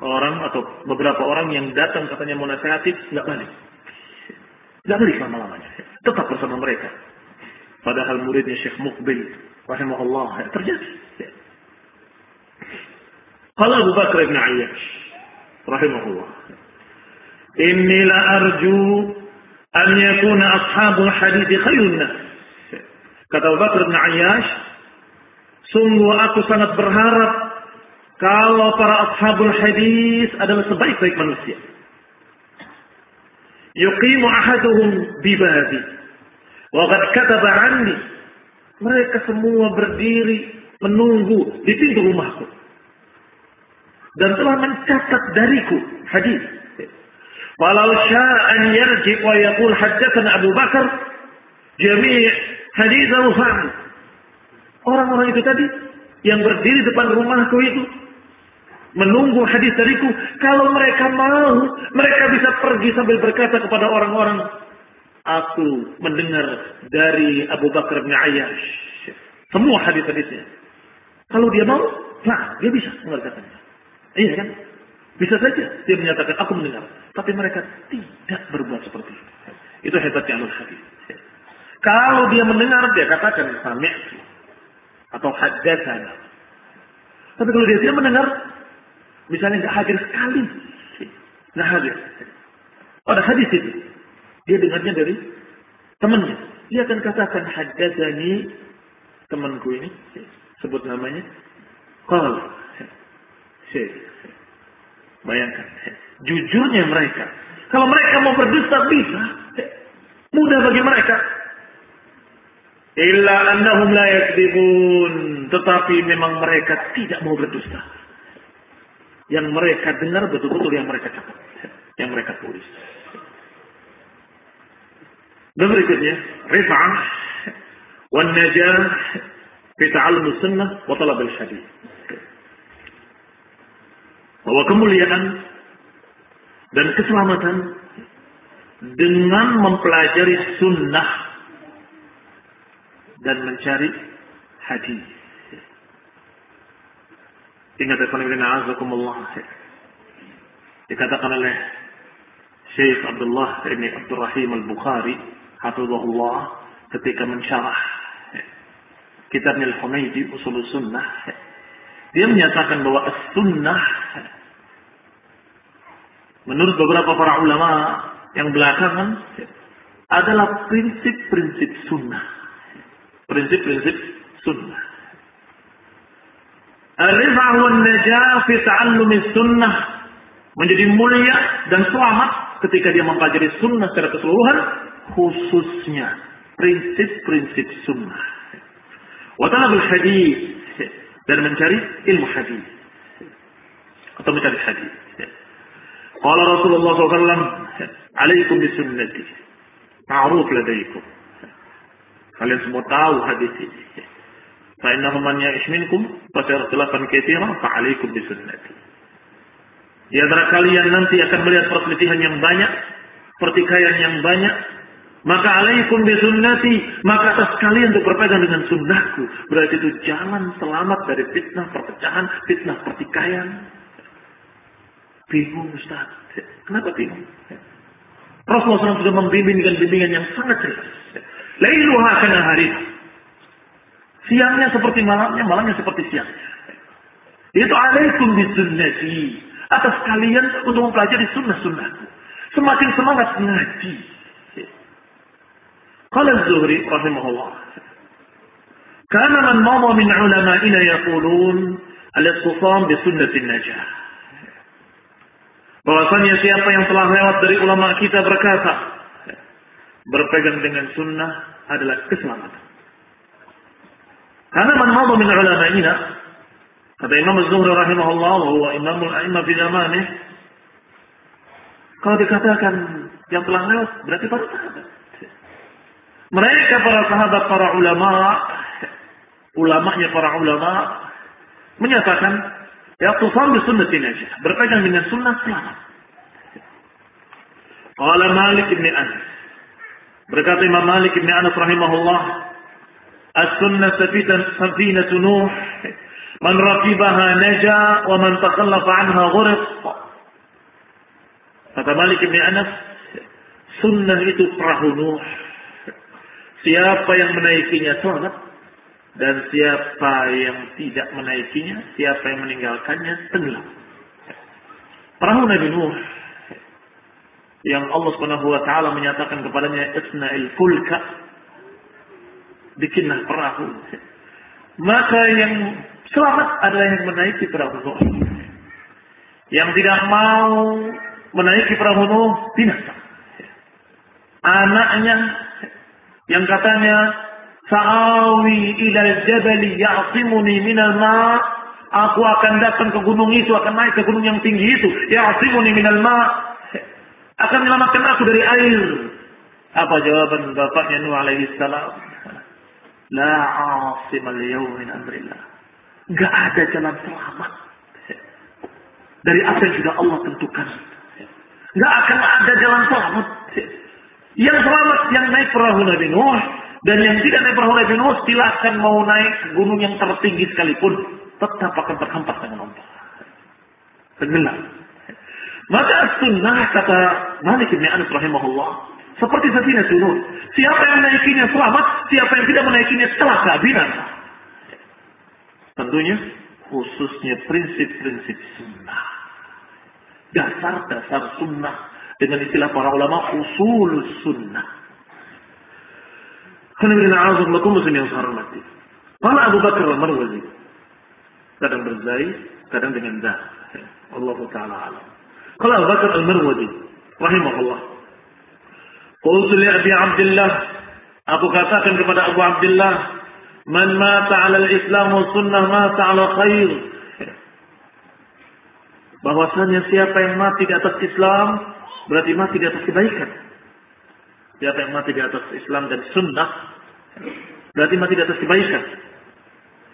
Orang atau beberapa orang yang datang katanya mau nasihati, nggak balik. Nggak balik selama-lamanya. Tetap bersama mereka. Padahal muridnya Syekh Mukbil. Rahimahullah. Terjadi. قال أبو بكر بن عياش رحمه الله إني لأرجو أن يكون أصحاب الحديث خير الناس kata Abu Bakar bin Ayyash sungguh aku sangat berharap kalau para ashabul hadis adalah sebaik-baik manusia yuqimu ahaduhum bibadi wa qad kataba anni mereka semua berdiri menunggu di pintu rumahku dan telah mencatat dariku hadis. Walau sya'an yarji wa yaqul haddatsana Abu Bakar jami' hadis Rufan. Orang-orang itu tadi yang berdiri depan rumahku itu menunggu hadis dariku. Kalau mereka mau, mereka bisa pergi sambil berkata kepada orang-orang, aku mendengar dari Abu Bakar bin Ayyash. Semua hadis-hadisnya. Kalau dia mau, nah dia bisa mengerjakannya. Iya kan? Bisa saja dia menyatakan aku mendengar, tapi mereka tidak berbuat seperti itu. Itu hebatnya alul hadis. Kalau dia mendengar dia katakan sami'tu atau haddatsana. Tapi kalau dia tidak mendengar, misalnya nggak hadir sekali, nggak hadir. Pada hadis itu, dia dengarnya dari temannya Dia akan katakan haddatsani temanku ini sebut namanya qal Syekh. Bayangkan jujurnya mereka. Kalau mereka mau berdusta bisa. Mudah bagi mereka. Illa annahum la yakdibun. Tetapi memang mereka tidak mau berdusta. Yang mereka dengar betul-betul yang mereka catat. Yang mereka tulis. Dan berikutnya, rifa'ah wan najah fi ta'allum sunnah wa talab al-hadith. Bahwa kemuliaan dan keselamatan dengan mempelajari sunnah dan mencari hadis. Ingat ya azakumullah. Dikatakan oleh Syekh Abdullah bin Abdul Rahim Al-Bukhari hafizahullah ketika mensyarah kitab Al-Humaydi Usul Sunnah dia menyatakan bahwa as-sunnah menurut beberapa para ulama yang belakangan adalah prinsip-prinsip sunnah. Prinsip-prinsip sunnah. Ar-rifa'ah wan najah fi sunnah menjadi mulia dan selamat ketika dia mempelajari sunnah secara keseluruhan khususnya prinsip-prinsip sunnah. Wa talabul hadis dan mencari ilmu hadis atau mencari hadis. Qala Rasulullah SAW, "Alaikum bisunnati." Ma'ruf ladaikum. Kalian semua tahu hadis ini. Fa innahu man ya'ish minkum fasayara ikhtilafan katsiran fa alaikum bisunnati. Di antara kalian nanti akan melihat perselisihan yang banyak, pertikaian yang banyak, maka alaikum bisunnati, maka atas kalian untuk berpegang dengan sunnahku. Berarti itu jalan selamat dari fitnah perpecahan, fitnah pertikaian. Bingung Ustaz. Kenapa bingung? Rasulullah SAW sudah membimbing dengan bimbingan yang sangat jelas. Lailuha kana hari. Siangnya seperti malamnya, malamnya seperti siangnya. Itu alaikum bisunnati. Atas kalian untuk mempelajari sunnah-sunnahku. Semakin semangat ngaji قال الزهري رحمه الله كان من مضى من علمائنا يقولون الاتصام بسنة النجاة bahwasanya siapa yang telah lewat dari ulama kita berkata berpegang dengan sunnah adalah keselamatan karena man madha min ulama'ina kata Imam Az-Zuhri rahimahullah bahwa imamul a'imah fi zamanih kalau dikatakan yang telah lewat berarti para sahabat mereka para sahabat, para ulama, ulamanya para ulama menyatakan ya tufam bi sunnatin aja, berpegang dengan sunnah selamat. Qala Malik bin Anas. Berkata Imam Malik bin Anas rahimahullah, "As-sunnah safinatu Nuh, man rakibaha naja wa man takhallafa anha ghurq." Kata Malik bin Anas, sunnah itu perahu Nuh Siapa yang menaikinya selamat dan siapa yang tidak menaikinya, siapa yang meninggalkannya tenggelam. Perahu Nabi Nuh yang Allah Subhanahu wa taala menyatakan kepadanya isna'il fulka bikinlah perahu. Maka yang selamat adalah yang menaiki perahu Nuh. Yang tidak mau menaiki perahu Nuh binasa. Anaknya yang katanya sa'awi ilal jabali ya'simuni minal ma. Aku akan datang ke gunung itu akan naik ke gunung yang tinggi itu. Ya'simuni minal ma. Akan menyelamatkan aku dari air. Apa jawaban bapaknya Nuh alaihi salam? [LAUGHS] La asim al min amrillah. Enggak ada jalan selamat. Dari apa yang sudah Allah tentukan. Enggak akan ada jalan selamat yang selamat yang naik perahu Nabi Nuh dan yang tidak naik perahu Nabi Nuh silakan mau naik gunung yang tertinggi sekalipun tetap akan terhempas dengan ombak. Tenggelam. Maka sunnah kata Malik bin Anas rahimahullah seperti safina Nuh. Siapa yang menaikinya selamat, siapa yang tidak menaikinya celaka binasa. Tentunya khususnya prinsip-prinsip sunnah. Dasar-dasar sunnah dengan istilah para ulama usul sunnah. Karena a'azakum muslim yang saya hormati. Qala Abu Bakar al-Marwazi. Kadang berzai, kadang dengan dah. Allah Ta'ala alam. Qala Abu Bakar al-Marwazi. Rahimahullah. Qultu li Abi Abdullah. Aku katakan kepada Abu Abdullah. Man mata ala al-Islam wa sunnah mata ala khair. Bahwasanya siapa yang mati di atas Islam berarti mati di atas kebaikan. Siapa yang mati di atas Islam dan sunnah berarti mati di atas kebaikan.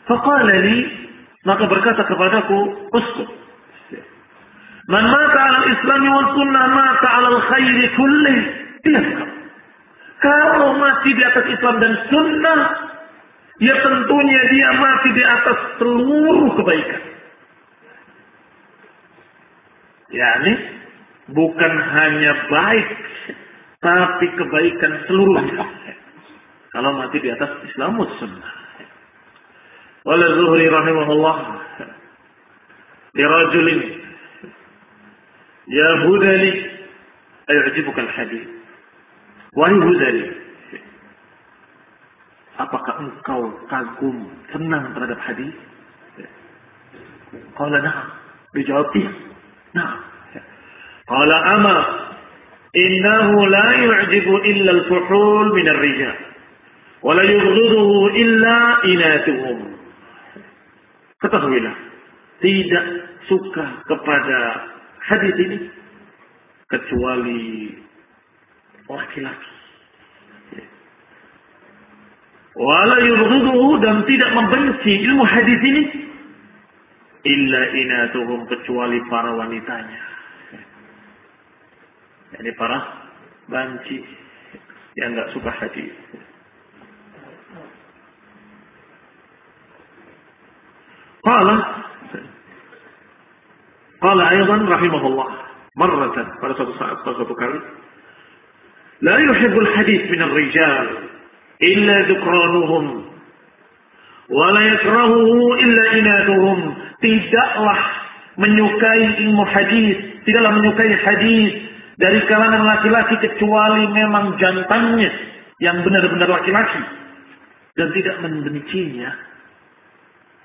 Faqala li maka berkata kepadaku uskut. Man mata ala Islam wa sunnah mata ala al-khairi kulli. Diam Kalau mati di atas Islam dan sunnah ya tentunya dia mati di atas seluruh kebaikan. yakni bukan hanya baik tapi kebaikan seluruhnya. Kalau mati di atas Islam sunnah. Wala Zuhri rahimahullah li rajulin ya hudali ayu'jibuka al-hadith. Wahai hudali apakah engkau kagum senang terhadap hadis? Qala na'am. Dijawab iya. Nah. Qala ama innahu la yu'jibu illa al-fuhul min ar-rijal. Wa la yughiduhu illa inatuhum. Ketahuilah, tidak suka kepada hadis ini kecuali laki-laki. Wala yughiduhu dan tidak membenci ilmu hadis ini illa inatuhum kecuali para wanitanya. Jadi para banci yang nggak suka hadis. Qala Qala aydan rahimahullah marratan pada suatu saat pada suatu kali la yuhibbul hadis min ar-rijal illa dhukranuhum wa la yakrahuhu illa inatuhum tidaklah menyukai ilmu hadis, tidaklah menyukai hadis dari kalangan laki-laki kecuali memang jantannya yang benar-benar laki-laki. Dan tidak membencinya.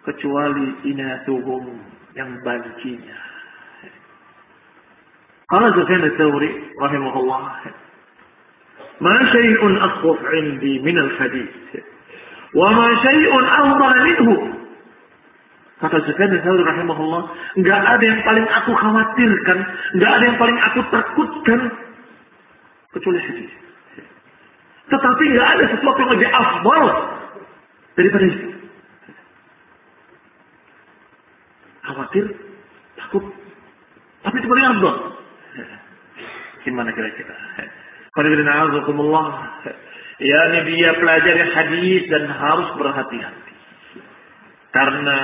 Kecuali inatuhum yang bancinya. Qala Sufyan ats-Tsauri rahimahullah. ما شيء akhwaf عندي من الحديث وما شيء أفضل منه Kata Sufyan Tsauri rahimahullah, enggak ada yang paling aku khawatirkan, enggak ada yang paling aku takutkan kecuali hadis. Tetapi enggak ada sesuatu yang lebih afdal daripada itu. Khawatir, takut, tapi itu paling afdal. Gimana kira-kira? Qadibina azakumullah. Ya, ini dia pelajari hadis dan harus berhati-hati. Karena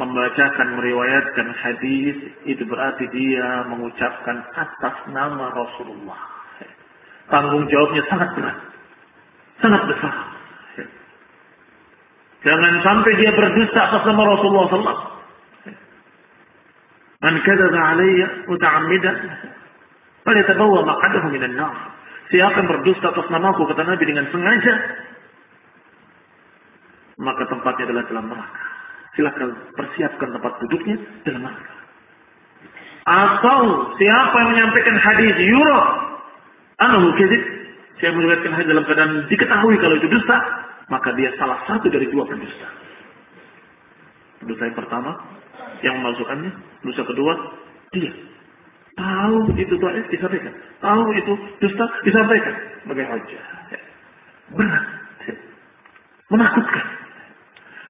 membacakan, meriwayatkan hadis itu berarti dia mengucapkan atas nama Rasulullah. Tanggung jawabnya sangat berat. Sangat besar. Jangan sampai dia berdusta atas nama Rasulullah SAW. Man kadzaba alayya muta'ammidan falyatabawwa maq'adahu minan nar. Siapa yang berdusta atas namaku kata Nabi dengan sengaja maka tempatnya adalah dalam neraka. Silakan persiapkan tempat duduknya dalam neraka. Atau siapa yang menyampaikan hadis yura anahu kadzib, siapa meriwayatkan hadis dalam keadaan diketahui kalau itu dusta, maka dia salah satu dari dua pendusta. Pendusta yang pertama yang memasukkannya, dosa kedua dia tahu itu dhaif disampaikan, tahu itu dusta disampaikan sebagai hujah. Berat, menakutkan.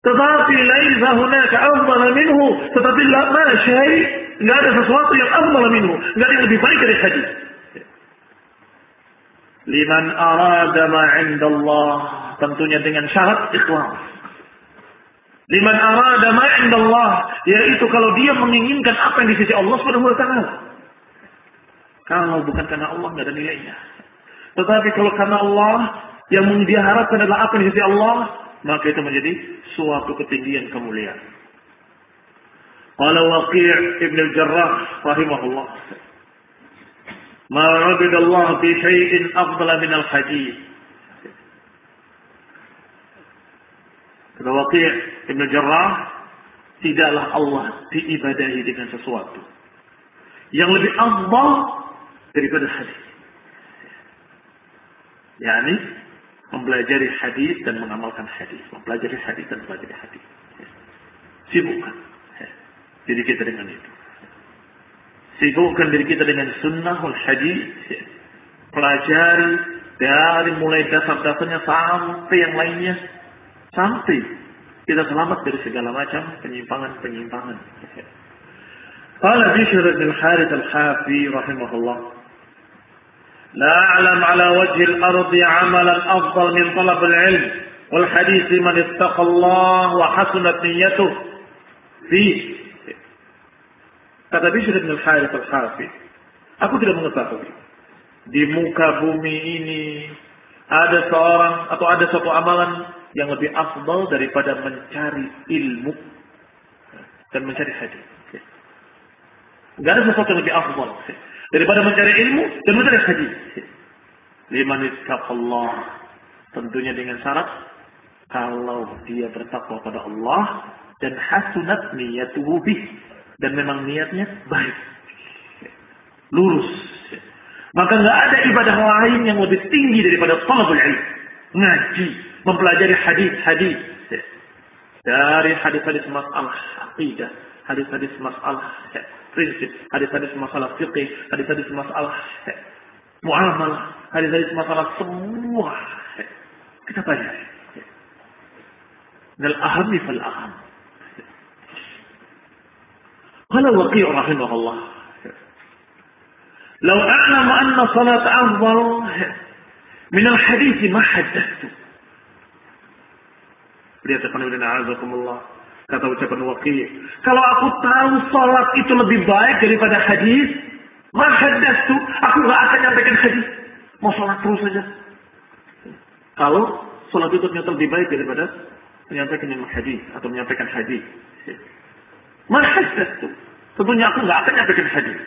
Tetapi laisa hunaka afdal minhu. Tetapi la ma syai. Enggak ada sesuatu yang afdal minhu. Enggak ada yang lebih baik dari hadis. Liman arada ma Allah. Tentunya dengan syarat ikhlas. Liman arada ma Allah. Yaitu kalau dia menginginkan apa yang di sisi Allah ta'ala. Kalau bukan karena Allah enggak ada nilainya. Tetapi kalau karena Allah yang dia harapkan adalah apa di sisi Allah, maka itu menjadi suatu ketinggian kemuliaan. Qala Waqi' Ibn al-Jarrah rahimahullah. Ma rabid Allah bi syai'in afdala min al-hadith. Kata Waqi' Ibn Jarrah, tidaklah Allah diibadahi dengan sesuatu yang lebih afdal daripada hadis. Yani mempelajari hadis dan mengamalkan hadis, mempelajari hadis dan mempelajari hadis. Sibukkan diri kita dengan itu. Sibukkan diri kita dengan sunnah wal hadis. Pelajari dari mulai dasar-dasarnya sampai yang lainnya. Sampai kita selamat dari segala macam penyimpangan-penyimpangan. Qala Bishr bin Harith al-Hafi rahimahullah. لا أعلم على وجه الأرض عملا أفضل من طلب العلم والحديث من اتقى الله وحسنت نيته فيه Kata Bishr bin Al-Harith Al-Hafi, aku tidak mengetahui di muka bumi ini ada seorang atau ada suatu amalan yang lebih afdal daripada mencari ilmu dan mencari hadis. Tidak ada sesuatu yang lebih afdal daripada mencari ilmu dan mencari hadis. Liman ittaqallah. Tentunya dengan syarat kalau dia bertakwa pada Allah dan hasunat niyatuhu bih dan memang niatnya baik. Lurus. Maka nggak ada ibadah lain yang lebih tinggi daripada talabul ilm. Ngaji, mempelajari hadis-hadis. Dari hadis-hadis masalah aqidah, hadis-hadis masalah prinsip, hadis-hadis masalah fikih, hadis-hadis masalah muamalah, hadis-hadis masalah semua. Kita pelajari. Dari ahami fal aham. الوقيع رحمه الله لو أعلم أن صلاة أفضل من الحديث ما حدثت Lihat azakumullah. Kata ucapan wakil. Kalau aku tahu sholat itu lebih baik daripada hadis, mahadas tuh, aku gak akan nyampaikan hadis. Mau sholat terus saja. Kalau sholat itu ternyata lebih baik daripada menyampaikan hadis atau menyampaikan hadis. Mahadas tuh. Tentunya aku gak akan nyampaikan hadis.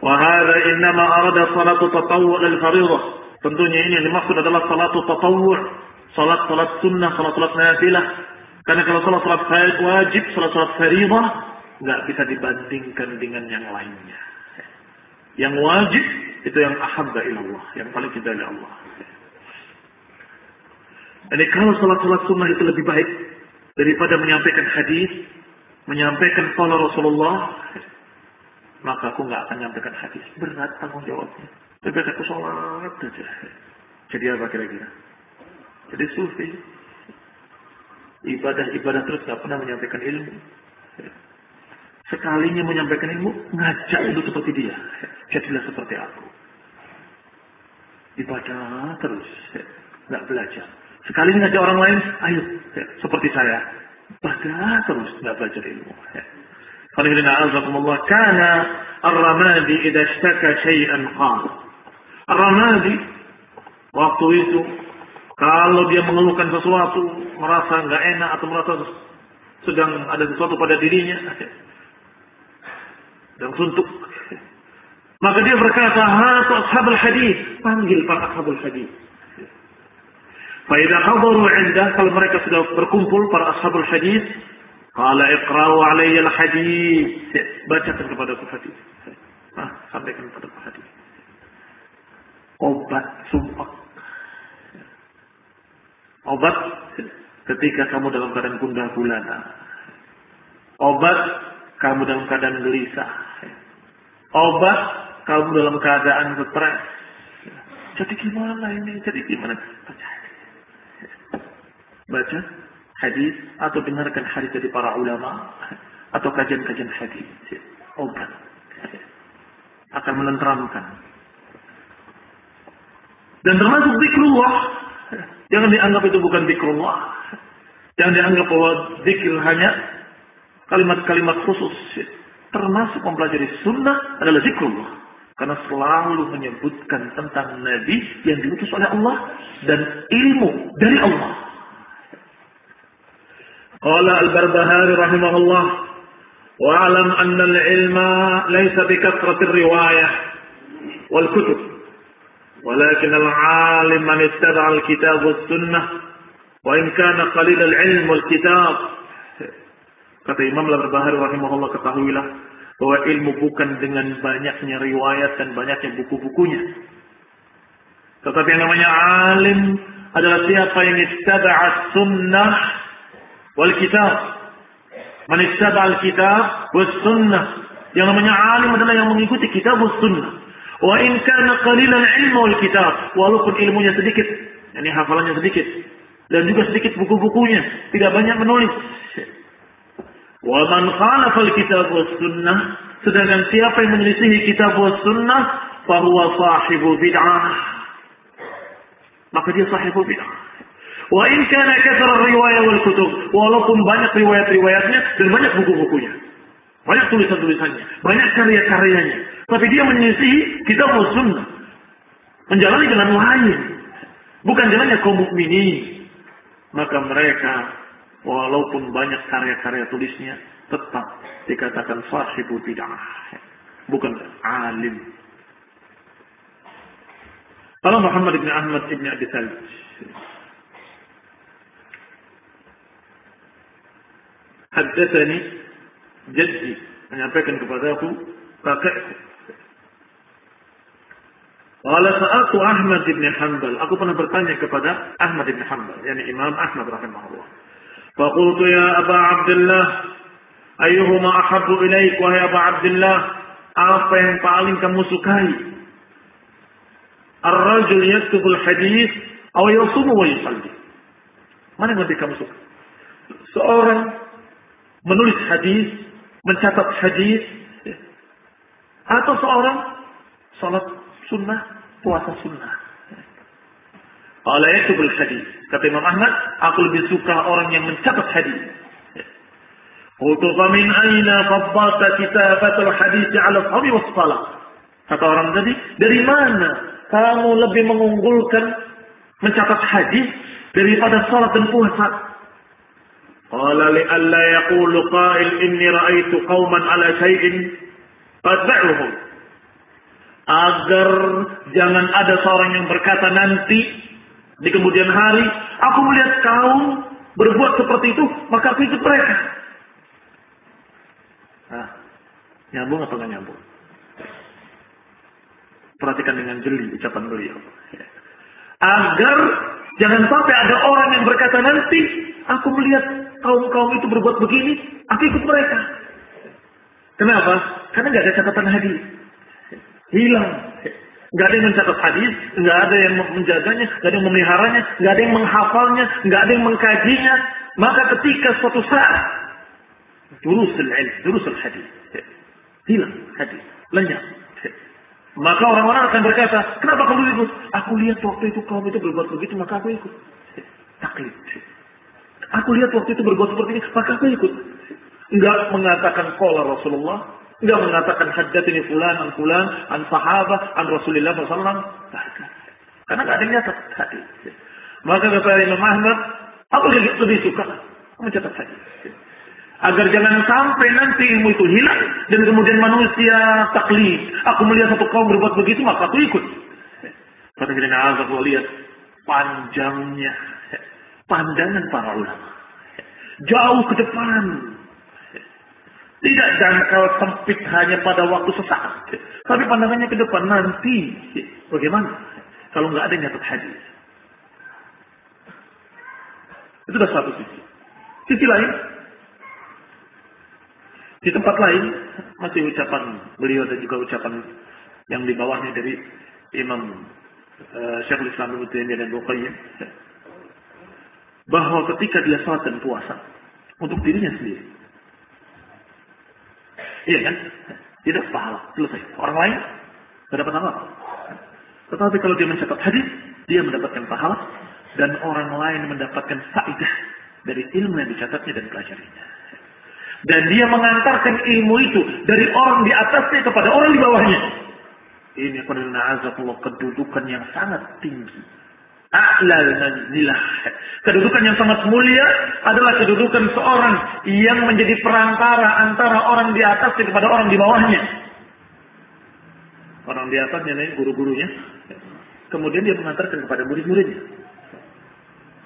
Wahada innama arada salatu tatawu' al-faridah. Tentunya ini yang dimaksud adalah salatu tatawu' salat-salat sunnah, salat-salat nafilah. Karena kalau salat-salat wajib, salat-salat faridah, nggak bisa dibandingkan dengan yang lainnya. Yang wajib itu yang ahabba ilallah, yang paling kita oleh Allah. Jadi kalau salat-salat sunnah itu lebih baik daripada menyampaikan hadis, menyampaikan pola Rasulullah, maka aku nggak akan menyampaikan hadis. Berat tanggung jawabnya. Lebih baik aku sholat saja. Jadi apa kira-kira? Jadi sufi. Ibadah-ibadah terus gak pernah menyampaikan ilmu. Sekalinya menyampaikan ilmu, ngajak itu seperti dia. Jadilah seperti aku. Ibadah terus, nggak belajar. Sekali ngajak orang lain, ayo seperti saya. Ibadah terus, nggak belajar ilmu. Qanifidina azakumullah. Kana ar-ramadi idha ishtaka syai'an qal. Ar-ramadi, waktu itu kalau dia mengeluhkan sesuatu, merasa nggak enak atau merasa sedang ada sesuatu pada dirinya, dan suntuk. Maka dia berkata, "Hatu ashabul hadis." Panggil para ashabul hadis. Faidah hadaru indah, kalau mereka sudah berkumpul para ashabul hadis, qala iqra'u alayya al-hadis. Bacakan kepada aku hadis. Ah, sampaikan kepada aku hadis. Obat sumpah Obat ketika kamu dalam keadaan gundah gulana. Obat kamu dalam keadaan gelisah. Obat kamu dalam keadaan stres. Jadi gimana ini? Jadi gimana? Baca. Baca hadis atau dengarkan hadis dari para ulama atau kajian-kajian hadis. Obat akan menenteramkan. Dan termasuk zikrullah Jangan dianggap itu bukan zikrullah. Jangan dianggap bahwa zikir hanya kalimat-kalimat khusus. Termasuk mempelajari sunnah adalah zikrullah. Karena selalu menyebutkan tentang Nabi yang diutus oleh Allah dan ilmu dari Allah. Qala al-Barbahari rahimahullah wa'alam anna al-ilma laysa bikathratir riwayah wal kutub ولكن العالم من اتبع الكتاب والسنة Wa in kana qalil al-ilm wal kitab. Kata Imam Al-Barbahari rahimahullah ketahuilah bahwa ilmu bukan dengan banyaknya riwayat dan banyaknya buku-bukunya. Tetapi yang namanya alim adalah siapa yang ittaba'a sunnah wal kitab. Man ittaba'a al-kitab was sunnah. Yang namanya alim adalah yang mengikuti kitab was sunnah. Wa in kana qalilan ilmu wal kitab, walaupun ilmunya sedikit, ini hafalannya sedikit dan juga sedikit buku-bukunya, tidak banyak menulis. Wa man khalafa al-kitab was sunnah, sedangkan siapa yang menyelisihi kitab was sunnah, fahuwa sahibu bid'ah. Maka dia sahibu bid'ah. Wa in kana kathara riwayat wal kutub, walaupun banyak riwayat-riwayatnya dan banyak buku-bukunya. Banyak tulisan-tulisannya, banyak karya-karyanya. Tapi dia menyelisihi kitab was sunnah. Menjalani jalan lain. Bukan jalannya kaum mukminin. Maka mereka walaupun banyak karya-karya tulisnya tetap dikatakan sahibu bid'ah bukan alim kalau Muhammad bin Ahmad bin Abi Thalib Haddatsani jaddi menyampaikan kepada aku kakekku Wala sa'atu Ahmad bin Hanbal. Aku pernah bertanya kepada Ahmad bin Hanbal, Yani Imam Ahmad rahimahullah. Fakultu ya Aba Abdullah, Ayuhuma ahabbu ilaik wahai ya Aba Abdullah? Apa yang paling kamu sukai? Ar-rajul yaktubu al-hadis aw yasumu wa yusalli. Mana yang lebih kamu suka? Seorang menulis hadis, mencatat hadis, ya, atau seorang salat sunnah puasa sunnah Qala yaktubul hadis. Kata Imam Ahmad, aku lebih suka orang yang mencatat hadis. Qultu famin aina faddalta kitabatul hadis 'ala shaumi was? Kata orang tadi, dari mana kamu lebih mengunggulkan mencatat hadis daripada salat dan puasa? Qala li alla yaqulu qail inni ra'aitu qauman 'ala shay'in fad'uhum. Agar jangan ada seorang yang berkata nanti di kemudian hari, aku melihat kaum berbuat seperti itu, maka aku ikut mereka. Nah, nyambung atau nggak nyambung? Perhatikan dengan jeli ucapan beliau. Agar jangan sampai ada orang yang berkata nanti, aku melihat kaum-kaum itu berbuat begini, aku ikut mereka. Kenapa? Karena nggak ada catatan hadis. Hilang. Nggak ada yang mencatat hadis, nggak ada yang menjaganya, nggak ada yang memeliharanya, nggak ada yang menghafalnya, nggak ada yang mengkajinya. Maka ketika suatu saat durus ilm, durus hadis, hilang hadis, lenyap. Maka orang-orang akan berkata, kenapa kamu ikut? Aku lihat waktu itu kaum itu berbuat begitu, maka aku ikut. Taklid. Aku lihat waktu itu berbuat seperti ini, maka aku ikut. Enggak mengatakan kola Rasulullah, Enggak mengatakan ini fulan an fulan an sahabat an Rasulullah SAW. Karena enggak ada yang nyatat hadis. Maka kata Imam Ahmad, aku lebih suka mencatat hadis. Agar jangan sampai nanti ilmu itu hilang dan kemudian manusia taklid. Aku melihat satu kaum berbuat begitu maka aku ikut. Kata kita Azab lihat panjangnya pandangan para ulama. Jauh ke depan tidak jangkau sempit hanya pada waktu sesaat. Tapi pandangannya ke depan nanti. Bagaimana? Kalau nggak ada yang nyatat hadis. Itu sudah satu sisi. Sisi lain. Di tempat lain. Masih ucapan beliau dan juga ucapan yang di bawahnya dari Imam uh, Syekhul Islam Taimiyah dan Bukhari bahwa ketika dia salat dan puasa untuk dirinya sendiri Iya kan? Tidak pahala. Selesai. Orang lain tidak dapat apa-apa. Tetapi kalau dia mencatat hadis, dia mendapatkan pahala dan orang lain mendapatkan faidah dari ilmu yang dicatatnya dan pelajarinya. Dan dia mengantarkan ilmu itu dari orang di atasnya kepada orang di bawahnya. Ini adalah kedudukan yang sangat tinggi a'lal manzilah. Kedudukan yang sangat mulia adalah kedudukan seorang yang menjadi perantara antara orang di atas kepada orang di bawahnya. Orang di atasnya nih guru-gurunya. Kemudian dia mengantarkan kepada murid-muridnya.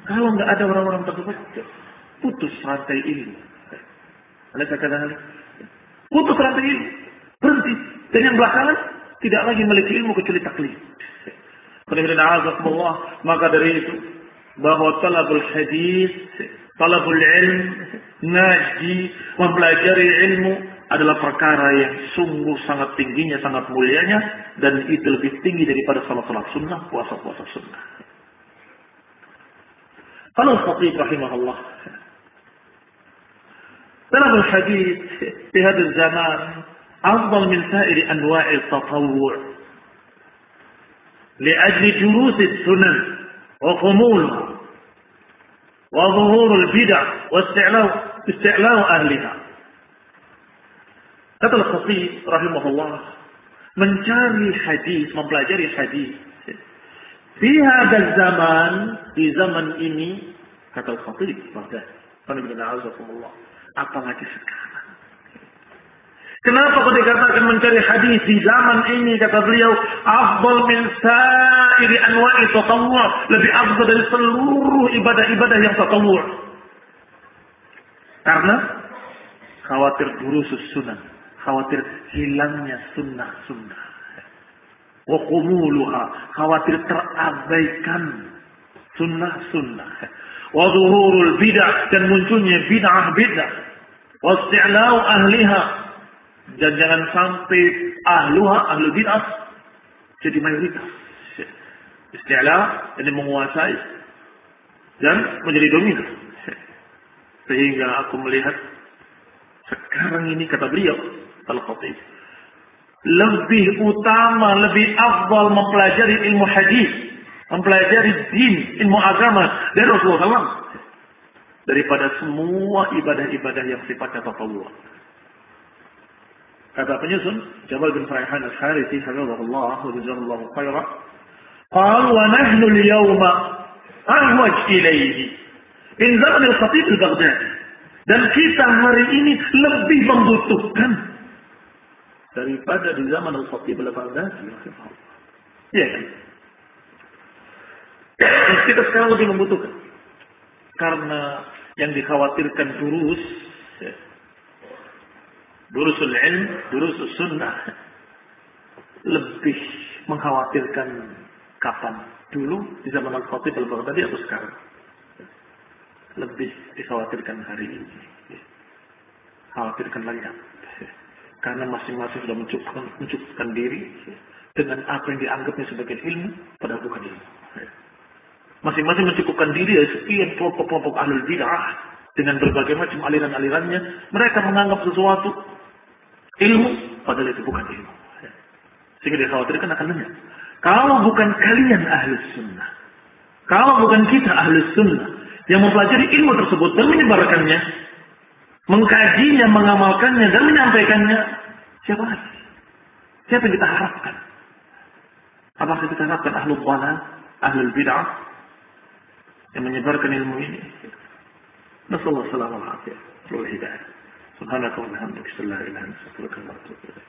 Kalau nggak ada orang-orang tersebut, putus rantai ilmu. Oleh katakan putus rantai ilmu, berhenti. Dan yang belakangan tidak lagi memiliki ilmu kecuali taklid. Maka dari itu bahwa talabul hadis, talabul ilm, ngaji, mempelajari ilmu adalah perkara yang sungguh sangat tingginya, sangat mulianya, dan itu lebih tinggi daripada salat-salat sunnah, puasa-puasa sunnah. Kalau Khatib rahimahullah, طلب الحديث في هذا الزمان أفضل من سائر أنواع التطوع لأجل جلوس السنن وخمولها وظهور البدع واستعلاء استعلاء أهلها. هذا الخطيب رحمه الله من كان الحديث من بلاجر الحديث في هذا الزمان في زمن إني هذا الخطيب بعده فنبدأ نعزكم الله أطلعك سكار Kenapa kau dikatakan mencari hadis di zaman ini kata beliau afdal min sa'iri anwa'i tatawwu' lebih afdal dari seluruh ibadah-ibadah yang tatawwu' karena khawatir burusus sunnah khawatir hilangnya sunnah-sunnah. Wa khawatir terabaikan sunnah-sunnah. Wa zuhurul bid'ah dan munculnya bid'ah-bid'ah. Wa ahliha dan jangan sampai ahluha, ahlu bid'ah jadi mayoritas. Isti'la jadi menguasai dan menjadi dominan. Sehingga aku melihat sekarang ini kata beliau Al-Khatib. Lebih utama, lebih afdal mempelajari ilmu hadis, mempelajari din, ilmu agama dari Rasulullah SAW daripada semua ibadah-ibadah yang sifatnya tatawwu. Kata penyusun Jabal bin Farhan al-Harithi hafizahullah wa jazakallahu khaira. Qal wa nahnu al-yawma ahwaj ilayhi min zaman al-Khatib al-Baghdadi. Dan kita hari ini lebih membutuhkan daripada di zaman Al-Khatib Al-Baghdadi. Iya kan? [CLEARS THROAT] Kita sekarang lebih membutuhkan. Karena yang dikhawatirkan durus, ya, durusul ilm, durusul sunnah, lebih mengkhawatirkan kapan dulu di zaman Al-Khatib Al-Baghdadi atau sekarang. Lebih dikhawatirkan hari ini. Khawatirkan lenyap. Karena masing-masing sudah mencukupkan, mencukupkan diri dengan apa yang dianggapnya sebagai ilmu, padahal bukan ilmu. Masing-masing mencukupkan diri dari sekian kelompok-kelompok ahlul bid'ah dengan berbagai macam aliran-alirannya. Mereka menganggap sesuatu ilmu, padahal itu bukan ilmu. Sehingga dikhawatirkan akan lenyap. Kalau bukan kalian ahlus sunnah, kalau bukan kita ahlus sunnah yang mempelajari ilmu tersebut dan menyebarkannya, mengkajinya, mengamalkannya, dan menyampaikannya, siapa lagi? Siapa yang kita harapkan? Apakah kita harapkan ahlul dhalal, ahlul bid'ah yang menyebarkan ilmu ini? Nasallahu salam wa سبحانك وبحمدك اشهد ان لا اله الا انت استغفرك واتوب اليك.